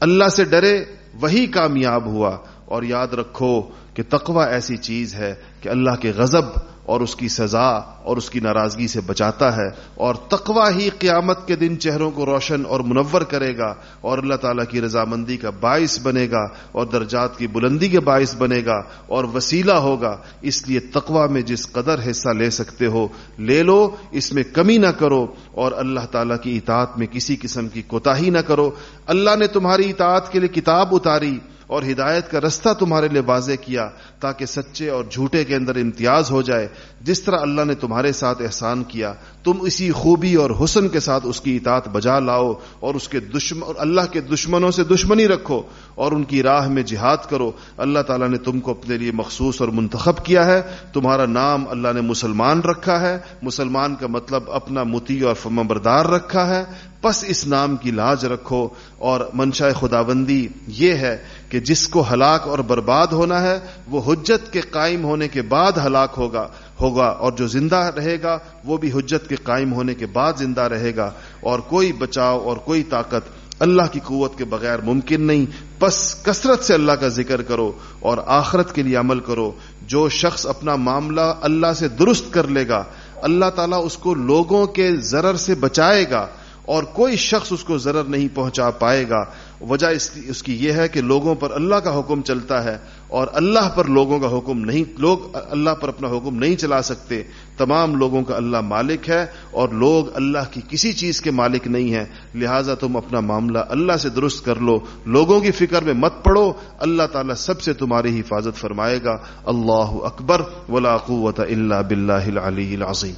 اللہ سے ڈرے، وہی کامیاب ہوا۔ اور یاد رکھو کہ تقوی ایسی چیز ہے کہ اللہ کے غضب اور اس کی سزا اور اس کی ناراضگی سے بچاتا ہے اور تقوی ہی قیامت کے دن چہروں کو روشن اور منور کرے گا اور اللہ تعالیٰ کی رضامندی کا باعث بنے گا اور درجات کی بلندی کے باعث بنے گا اور وسیلہ ہوگا۔ اس لیے تقوی میں جس قدر حصہ لے سکتے ہو، لے لو۔ اس میں کمی نہ کرو اور اللہ تعالیٰ کی اطاعت میں کسی قسم کی کوتا نہ کرو۔ اللہ نے تمہاری اطاعت کے لیے کتاب اتاری۔ اور ہدایت کا رستہ تمہارے لیے واضح کیا تاکہ سچے اور جھوٹے کے اندر امتیاز ہو جائے۔ جس طرح اللہ نے تمہارے ساتھ احسان کیا، تم اسی خوبی اور حسن کے ساتھ اس کی اطاعت بجا لاؤ اور اس کے دشمن اور اللہ کے دشمنوں سے دشمنی رکھو اور ان کی راہ میں جہاد کرو۔ اللہ تعالیٰ نے تم کو اپنے لیے مخصوص اور منتخب کیا ہے۔ تمہارا نام اللہ نے مسلمان رکھا ہے۔ مسلمان کا مطلب اپنا متی اور فمبردار رکھا ہے۔ پس اس نام کی لاج رکھو اور منشا خداوندی یہ ہے کہ جس کو ہلاک اور برباد ہونا ہے، وہ حجت کے قائم ہونے کے بعد ہلاک ہوگا ہوگا اور جو زندہ رہے گا، وہ بھی حجت کے قائم ہونے کے بعد زندہ رہے گا۔ اور کوئی بچاؤ اور کوئی طاقت اللہ کی قوت کے بغیر ممکن نہیں۔ بس کثرت سے اللہ کا ذکر کرو اور آخرت کے لیے عمل کرو۔ جو شخص اپنا معاملہ اللہ سے درست کر لے گا، اللہ تعالیٰ اس کو لوگوں کے ضرر سے بچائے گا۔ اور کوئی شخص اس کو ضرر نہیں پہنچا پائے گا۔ وجہ اس کی یہ ہے کہ لوگوں پر اللہ کا حکم چلتا ہے اور اللہ پر لوگوں کا حکم نہیں لوگ اللہ پر اپنا حکم نہیں چلا سکتے۔ تمام لوگوں کا اللہ مالک ہے اور لوگ اللہ کی کسی چیز کے مالک نہیں ہیں۔ لہٰذا تم اپنا معاملہ اللہ سے درست کر لو۔ لوگوں کی فکر میں مت پڑو۔ اللہ تعالیٰ سب سے تمہاری حفاظت فرمائے گا۔ اللہ اکبر، ولا قوت اللہ بلّہ العظیم۔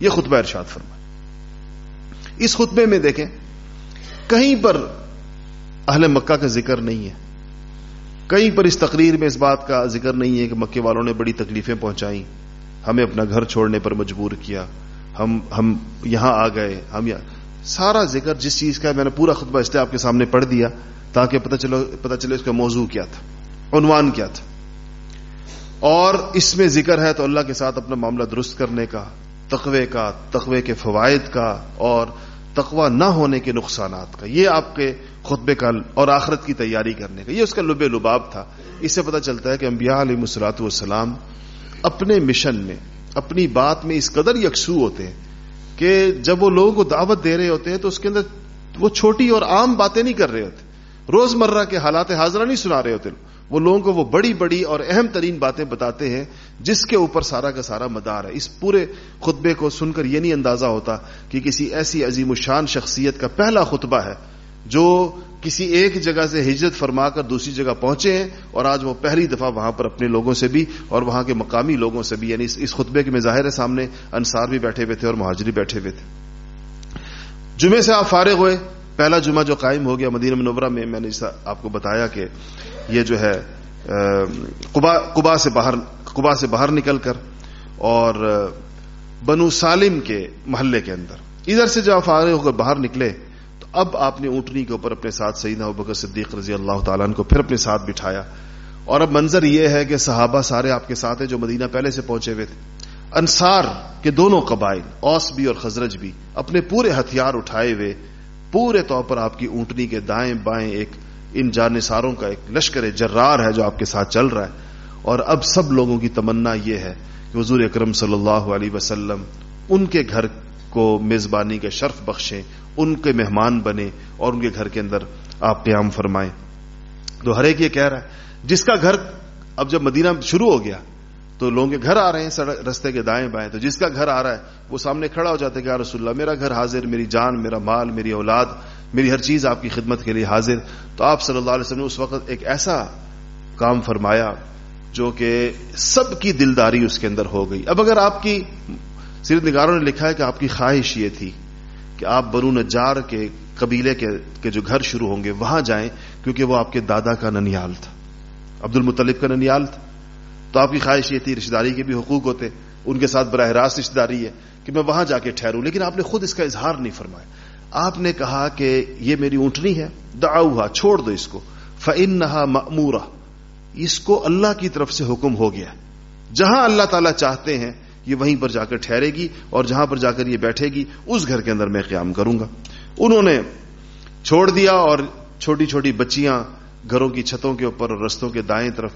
یہ خطبہ ارشاد فرمائے۔ اس خطبے میں دیکھیں، کہیں پر اہل مکہ کا ذکر نہیں ہے، کہیں پر اس تقریر میں اس بات کا ذکر نہیں ہے کہ مکے والوں نے بڑی تکلیفیں پہنچائیں، ہمیں اپنا گھر چھوڑنے پر مجبور کیا، ہم ہم یہاں آ گئے، ہم یہاں سارا ذکر جس چیز کا میں نے پورا خطبہ اس لیے آپ کے سامنے پڑھ دیا تاکہ پتہ چلو، پتہ چلے اس کا موضوع کیا تھا، عنوان کیا تھا۔ اور اس میں ذکر ہے تو اللہ کے ساتھ اپنا معاملہ درست کرنے کا تقوے کا تقوے کے فوائد کا، اور تقوا نہ ہونے کے نقصانات کا۔ یہ آپ کے خطبے کا اور آخرت کی تیاری کرنے کا۔ یہ اس کا لب لباب تھا۔ اس سے پتا چلتا ہے کہ انبیاء علیہ مسلاط والسلام اپنے مشن میں، اپنی بات میں اس قدر یکسو ہوتے ہیں کہ جب وہ لوگوں کو دعوت دے رہے ہوتے ہیں تو اس کے اندر وہ چھوٹی اور عام باتیں نہیں کر رہے ہوتے۔ روز مرہ کے حالات حاضرہ نہیں سنا رہے ہوتے۔ وہ لوگوں کو وہ بڑی بڑی اور اہم ترین باتیں بتاتے ہیں جس کے اوپر سارا کا سارا مدار ہے۔ اس پورے خطبے کو سن کر یہ نہیں اندازہ ہوتا کہ کسی ایسی عظیم الشان شخصیت کا پہلا خطبہ ہے جو کسی ایک جگہ سے ہجرت فرما کر دوسری جگہ پہنچے ہیں اور آج وہ پہلی دفعہ وہاں پر اپنے لوگوں سے بھی اور وہاں کے مقامی لوگوں سے بھی یعنی اس خطبے کے مظاہر سامنے انصار بھی بیٹھے ہوئے تھے اور مہاجری بیٹھے ہوئے تھے۔ جمعے سے آپ فارغ ہوئے۔ پہلا جمعہ جو قائم ہو گیا مدینہ منورہ میں میں نے آپ کو بتایا کہ یہ جو ہے قبا سے باہر قبا سے باہر نکل کر اور بنو سالم کے محلے کے اندر۔ ادھر سے جب آپ فارغ ہو کر باہر نکلے، تو اب آپ نے اونٹنی کے اوپر اپنے ساتھ سعید بکر صدیق رضی اللہ تعالیٰ کو پھر اپنے ساتھ بٹھایا۔ اور اب منظر یہ ہے کہ صحابہ سارے آپ کے ساتھ ہیں جو مدینہ پہلے سے پہنچے ہوئے تھے۔ انصار کے دونوں قبائل، اوس بھی اور خزرج بھی، اپنے پورے ہتھیار اٹھائے ہوئے، پورے طور پر آپ کی اونٹنی کے دائیں بائیں ایک ان جانساروں کا ایک لشکر جرار ہے جو آپ کے ساتھ چل رہا ہے۔ اور اب سب لوگوں کی تمنا یہ ہے کہ حضور اکرم صلی اللہ علیہ وسلم ان کے گھر کو میزبانی کے شرف بخشیں، ان کے مہمان بنے اور ان کے گھر کے اندر آپ قیام فرمائیں۔ تو ہر ایک یہ کہہ رہا ہے، جس کا گھر اب جب مدینہ شروع ہو گیا تو لوگوں کے گھر آ رہے ہیں رستے کے دائیں بائیں، تو جس کا گھر آ رہا ہے وہ سامنے کھڑا ہو جاتا ہے کہ رسول اللہ، میرا گھر حاضر، میری جان، میرا مال، میری اولاد، میری ہر چیز آپ کی خدمت کے لیے حاضر۔ تو آپ صلی اللہ علیہ وسلم نے اس وقت ایک ایسا کام فرمایا جو کہ سب کی دلداری اس کے اندر ہو گئی۔ اب اگر آپ کی سیرت نگاروں نے لکھا ہے کہ آپ کی خواہش یہ تھی کہ آپ برو نجار کے قبیلے کے جو گھر شروع ہوں گے، وہاں جائیں، کیونکہ وہ آپ کے دادا کا ننیال تھا۔ عبد المطلب کا ننیال تھا۔ تو آپ کی خواہش یہ تھی رشتے داری کے بھی حقوق ہوتے۔ ان کے ساتھ براہ راست رشتے داری ہے کہ میں وہاں جا کے ٹھہروں۔ لیکن آپ نے خود اس کا اظہار نہیں فرمایا۔ آپ نے کہا کہ یہ میری اونٹنی ہے، دعا چھوڑ دو اس کو۔ فن نہا اس کو اللہ کی طرف سے حکم ہو گیا۔ جہاں اللہ تعالیٰ چاہتے ہیں، یہ وہیں پر جا کر ٹھہرے گی اور جہاں پر جا کر یہ بیٹھے گی، اس گھر کے اندر میں قیام کروں گا۔ انہوں نے چھوڑ دیا اور چھوٹی چھوٹی بچیاں گھروں کی چھتوں کے اوپر اور رستوں کے دائیں طرف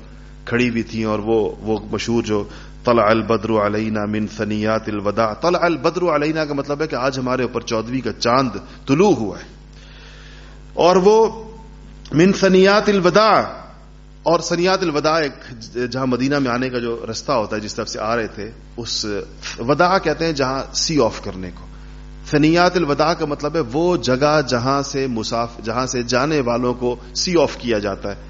کھڑی بھی تھیں اور وہ وہ مشہور جو طلع البدر علینا من ثنیات الوداع۔ طلع البدر علینا کا مطلب ہے کہ آج ہمارے اوپر چودوی کا چاند طلوع ہوا ہے۔ اور وہ من ثنیات الوداع اور سنیات الوداع ایک جہاں مدینہ میں آنے کا جو رستہ ہوتا ہے، جس طرف سے آ رہے تھے، اس وداع کہتے ہیں جہاں سی آف کرنے کو۔ سنیات الوداع کا مطلب ہے وہ جگہ جہاں سے مساف، جہاں سے جانے والوں کو سی آف کیا جاتا ہے،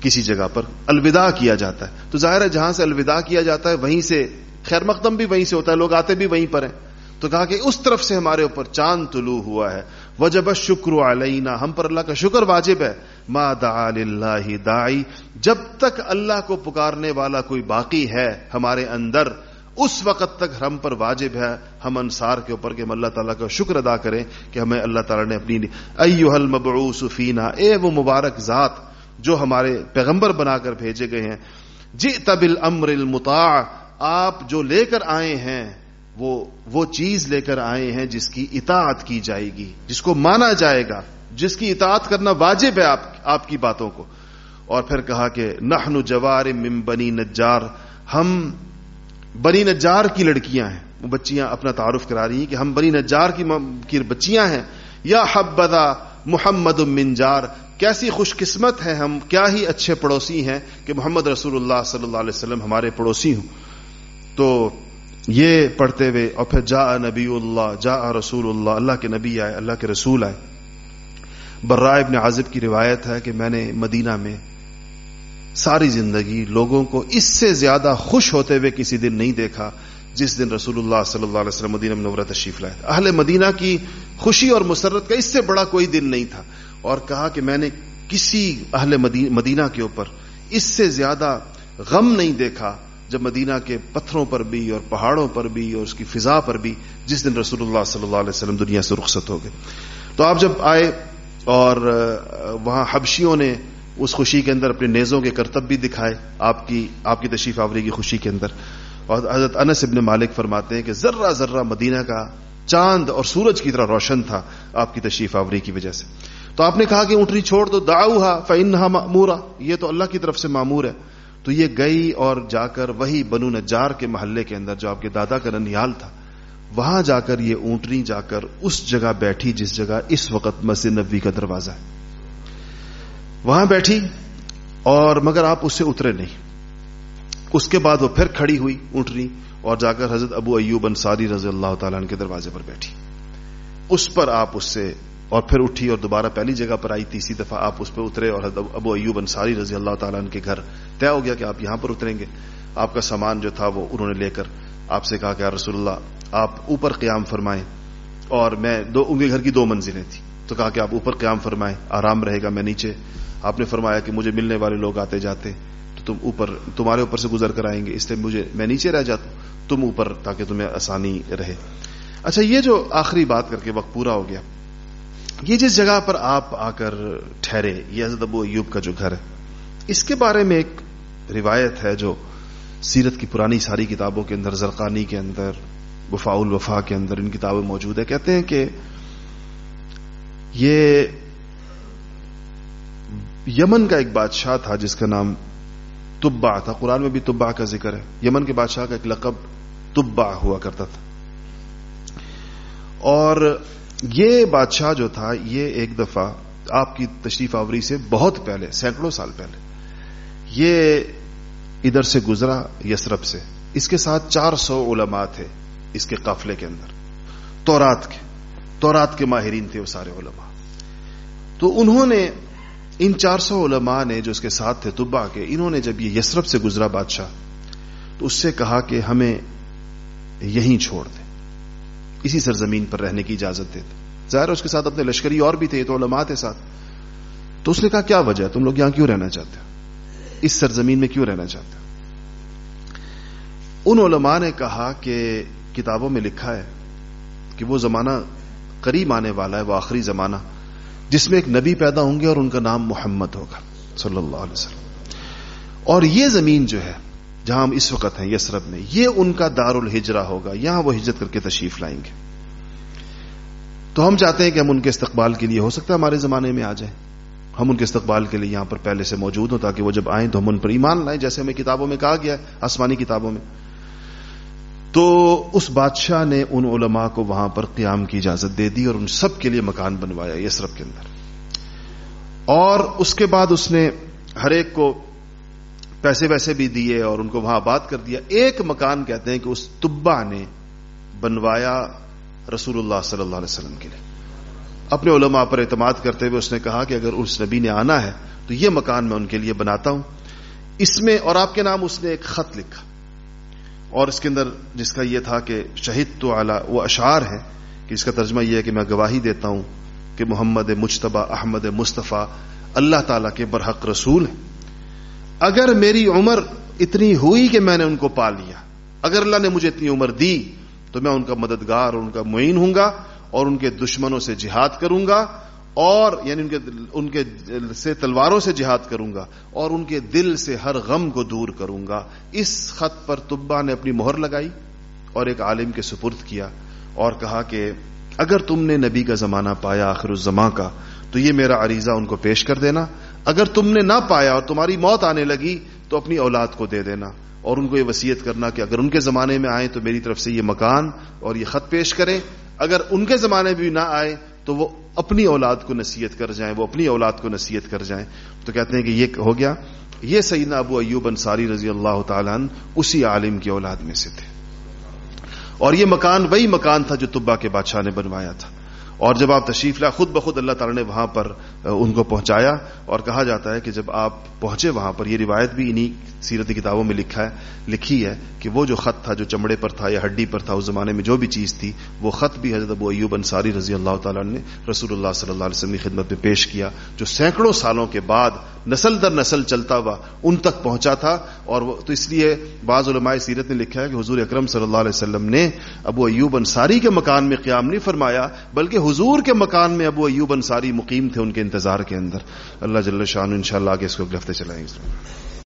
کسی جگہ پر الوداع کیا جاتا ہے۔ تو ظاہر ہے جہاں سے الوداع کیا جاتا ہے، وہیں سے خیر مقدم بھی وہیں سے ہوتا ہے، لوگ آتے بھی وہیں پر ہیں۔ تو کہا کہ اس طرف سے ہمارے اوپر چاند طلوع ہوا ہے۔ وجب شکر علینا، ہم پر اللہ کا شکر واجب ہے۔ ما دعا للہ دائی جب تک اللہ کو پکارنے والا کوئی باقی ہے ہمارے اندر، اس وقت تک ہم پر واجب ہے، ہم انصار کے اوپر کہ ہم اللہ تعالیٰ کا شکر ادا کریں کہ ہمیں اللہ تعالیٰ نے اپنی ایوہ المبعوث فینا اے وہ مبارک ذات جو ہمارے پیغمبر بنا کر بھیجے گئے ہیں جی تب المر المتا آپ جو لے کر آئے ہیں، وہ وہ چیز لے کر آئے ہیں جس کی اطاعت کی جائے گی، جس کو مانا جائے گا۔ جس کی اطاعت کرنا واجب ہے آپ آپ کی باتوں کو۔ اور پھر کہا کہ نحن جوار من بنی نجار۔ ہم بنی نجار کی لڑکیاں ہیں۔ وہ بچیاں اپنا تعارف کرا رہی ہیں کہ ہم بنی نجار کی بچیاں ہیں۔ یا حبدا محمد منجار کیسی خوش قسمت ہے ہم۔ کیا ہی اچھے پڑوسی ہیں کہ محمد رسول اللہ صلی اللہ علیہ وسلم ہمارے پڑوسی ہوں۔ تو یہ پڑھتے ہوئے اور پھر جا نبی اللہ جا رسول اللہ۔ اللہ کے نبی آئے، اللہ کے رسول آئے۔ برائے ابن عازب کی روایت ہے کہ میں نے مدینہ میں ساری زندگی لوگوں کو اس سے زیادہ خوش ہوتے ہوئے کسی دن نہیں دیکھا جس دن رسول اللہ صلی اللہ علیہ وسلم مدینہ منورہ تشریف لائے اہل مدینہ کی خوشی اور مسرت کا اس سے بڑا کوئی دن نہیں تھا۔ اور کہا کہ میں نے کسی اہل مدینہ کے اوپر اس سے زیادہ غم نہیں دیکھا جب مدینہ کے پتھروں پر بھی اور پہاڑوں پر بھی اور اس کی فضا پر بھی جس دن رسول اللہ صلی اللہ علیہ وسلم دنیا سے رخصت ہو گئے۔ تو آپ جب آئے اور وہاں حبشیوں نے اس خوشی کے اندر اپنے نیزوں کے کرتب بھی دکھائے آپ کی آپ کی تشریف آوری کی خوشی کے اندر۔ اور حضرت انس ابن مالک فرماتے ہیں کہ ذرہ ذرہ مدینہ کا چاند اور سورج کی طرح روشن تھا آپ کی تشریف آوری کی وجہ سے۔ تو آپ نے کہا کہ اونٹنی چھوڑ دو داؤ فنہا مامورا یہ تو اللہ کی طرف سے معمور ہے۔ تو یہ گئی اور جا کر وہی بنو نجار کے محلے کے اندر جو آپ کے دادا کا ننیال تھا۔ وہاں جا کر یہ اونٹنی جا کر اس جگہ بیٹھی جس جگہ اس وقت مسجد نبی کا دروازہ ہے۔ وہاں بیٹھی اور مگر آپ اس سے اترے نہیں۔ اس کے بعد وہ پھر کھڑی ہوئی اونٹنی اور جا کر حضرت ابو ایوب انصاری رضی اللہ تعالیٰ کے دروازے پر بیٹھی۔ اس پر آپ اس سے اور پھر اٹھی اور دوبارہ پہلی جگہ پر آئی، تیسری دفعہ آپ اس پہ اترے اور ابو ایوب انصاری رضی اللہ تعالیٰ کے گھر طے ہو گیا کہ آپ یہاں پر اتریں گے۔ آپ کا سامان جو تھا وہ انہوں نے لے کر آپ سے کہا کہ رسول اللہ، آپ اوپر قیام فرمائیں۔ اور میں دو، ان کے گھر کی دو منزلیں تھیں۔ تو کہا کہ آپ اوپر قیام فرمائیں، آرام رہے گا میں نیچے۔ آپ نے فرمایا کہ مجھے ملنے والے لوگ آتے جاتے، تو تم اوپر، تمہارے اوپر سے گزر کر آئیں گے، اس لیے مجھے، میں نیچے رہ جاتا ہوں۔ تم اوپر، تاکہ تمہیں آسانی رہے۔ اچھا یہ جو آخری بات کر کے وقت پورا ہو گیا، یہ جس جگہ پر آپ آ کر ٹھہرے، یہ حضرت ابو ایوب کا جو گھر ہے، اس کے بارے میں ایک روایت ہے جو سیرت کی پرانی ساری کتابوں کے اندر، زرقانی کے اندر وفا الوفا کے اندر ان کتابیں موجود ہے کہتے ہیں کہ یہ یمن کا ایک بادشاہ تھا جس کا نام تبا تھا۔ قرآن میں بھی تبا کا ذکر ہے۔ یمن کے بادشاہ کا ایک لقب تبا ہوا کرتا تھا۔ اور یہ بادشاہ جو تھا، یہ ایک دفعہ آپ کی تشریف آوری سے بہت پہلے، سینکڑوں سال پہلے، یہ ادھر سے گزرا یسرف سے۔ اس کے ساتھ چار سو علماء تھے اس کے قافلے کے اندر۔ تورات کے تورات کے ماہرین تھے وہ سارے علماء۔ تو انہوں نے، ان چار سو علماء نے جو اس کے ساتھ تھے طبا کے، انہوں نے جب یہ یسرف سے گزرا بادشاہ، تو اس سے کہا کہ ہمیں یہیں چھوڑ دیں۔ اسی سرزمین پر رہنے کی اجازت دیتے ظاہر اس کے ساتھ اپنے لشکری اور بھی تھے تو علماء تھے ساتھ۔ تو اس نے کہا، کیا وجہ ہے؟ تم لوگ یہاں کیوں رہنا چاہتے ہو؟ اس سرزمین میں کیوں رہنا چاہتے ہو ان علماء نے کہا کہ کتابوں میں لکھا ہے کہ وہ زمانہ قریب آنے والا ہے، وہ آخری زمانہ، جس میں ایک نبی پیدا ہوں گے اور ان کا نام محمد ہوگا، صلی اللہ علیہ وسلم۔ اور یہ زمین جو ہے، جہاں ہم اس وقت ہیں، یسرب میں، یہ ان کا دار الحجرا ہوگا، یہاں وہ ہجرت کر کے تشریف لائیں گے۔ تو ہم چاہتے ہیں کہ ہم ان کے استقبال کے لیے، ہو سکتا ہے ہمارے زمانے میں آ جائیں۔ ہم ان کے استقبال کے لیے یہاں پر پہلے سے موجود ہوں تاکہ وہ جب آئیں تو ہم ان پر ایمان لائیں، جیسے ہمیں کتابوں میں کہا گیا ہے، آسمانی کتابوں میں۔ تو اس بادشاہ نے ان علماء کو وہاں پر قیام کی اجازت دے دی اور ان سب کے لیے مکان بنوایا یسرف کے اندر۔ اور اس کے بعد اس نے ہر ایک کو پیسے ویسے بھی دیے اور ان کو وہاں آباد کر دیا۔ ایک مکان کہتے ہیں کہ اس تبا نے بنوایا رسول اللہ صلی اللہ علیہ وسلم کے لیے۔ اپنے علماء پر اعتماد کرتے ہوئے اس نے کہا کہ اگر اس نبی نے آنا ہے تو یہ مکان میں ان کے لیے بناتا ہوں۔ اس میں اور آپ کے نام اس نے ایک خط لکھا۔ اور اس کے اندر جس کا یہ تھا کہ شہید تو اعلی وہ اشعار ہے کہ اس کا ترجمہ یہ ہے کہ میں گواہی دیتا ہوں کہ محمد مشتبہ احمد مصطفیٰ اللہ تعالی کے برحق رسول ہیں۔ اگر میری عمر اتنی ہوئی کہ میں نے ان کو پا لیا، اگر اللہ نے مجھے اتنی عمر دی تو میں ان کا مددگار اور ان کا معین ہوں گا۔ اور ان کے دشمنوں سے جہاد کروں گا اور یعنی ان کے ان کے سے تلواروں سے جہاد کروں گا اور ان کے دل سے ہر غم کو دور کروں گا اس خط پر طبا نے اپنی مہر لگائی اور ایک عالم کے سپرد کیا اور کہا کہ اگر تم نے نبی کا زمانہ پایا آخر الزماں کا، تو یہ میرا عریضہ ان کو پیش کر دینا۔ اگر تم نے نہ پایا اور تمہاری موت آنے لگی، تو اپنی اولاد کو دے دینا۔ اور ان کو یہ وسیعت کرنا کہ اگر ان کے زمانے میں آئے تو میری طرف سے یہ مکان اور یہ خط پیش کریں۔ اگر ان کے زمانے بھی نہ آئے تو وہ اپنی اولاد کو نصیحت کر جائیں، وہ اپنی اولاد کو نصیحت کر جائیں۔ تو کہتے ہیں کہ یہ ہو گیا۔ یہ سیدنا ابو ایوب انصاری رضی اللہ تعالیٰ اسی عالم کی اولاد میں سے تھے۔ اور یہ مکان وہی مکان تھا جو طبا کے بادشاہ نے بنوایا تھا۔ اور جب آپ تشریف لائے، خود بخود اللہ تعالیٰ نے وہاں پر ان کو پہنچایا اور کہا جاتا ہے کہ جب آپ پہنچے وہاں پر، یہ روایت بھی انہی سیرتی کتابوں میں لکھا ہے، لکھی ہے کہ وہ جو خط تھا، جو چمڑے پر تھا یا ہڈی پر تھا، اس زمانے میں جو بھی چیز تھی، وہ خط بھی حضرت ابو ایوب انصاری رضی اللہ تعالیٰ نے رسول اللہ صلی اللہ علیہ وسلم کی خدمت میں پیش کیا، جو سینکڑوں سالوں کے بعد نسل در نسل چلتا ہوا ان تک پہنچا تھا۔ اور وہ تو اس لیے بعض علماء سیرت نے لکھا ہے کہ حضور اکرم صلی اللہ علیہ وسلم نے ابو ایوب انصاری کے مکان میں قیام نہیں فرمایا، بلکہ حضور کے مکان میں ابو ایوب انصاری مقیم تھے ان کے انتظار کے اندر۔ اللہ جل شاہ ان شاء اللہ آگے اس کو گرفتے چلائیں گے۔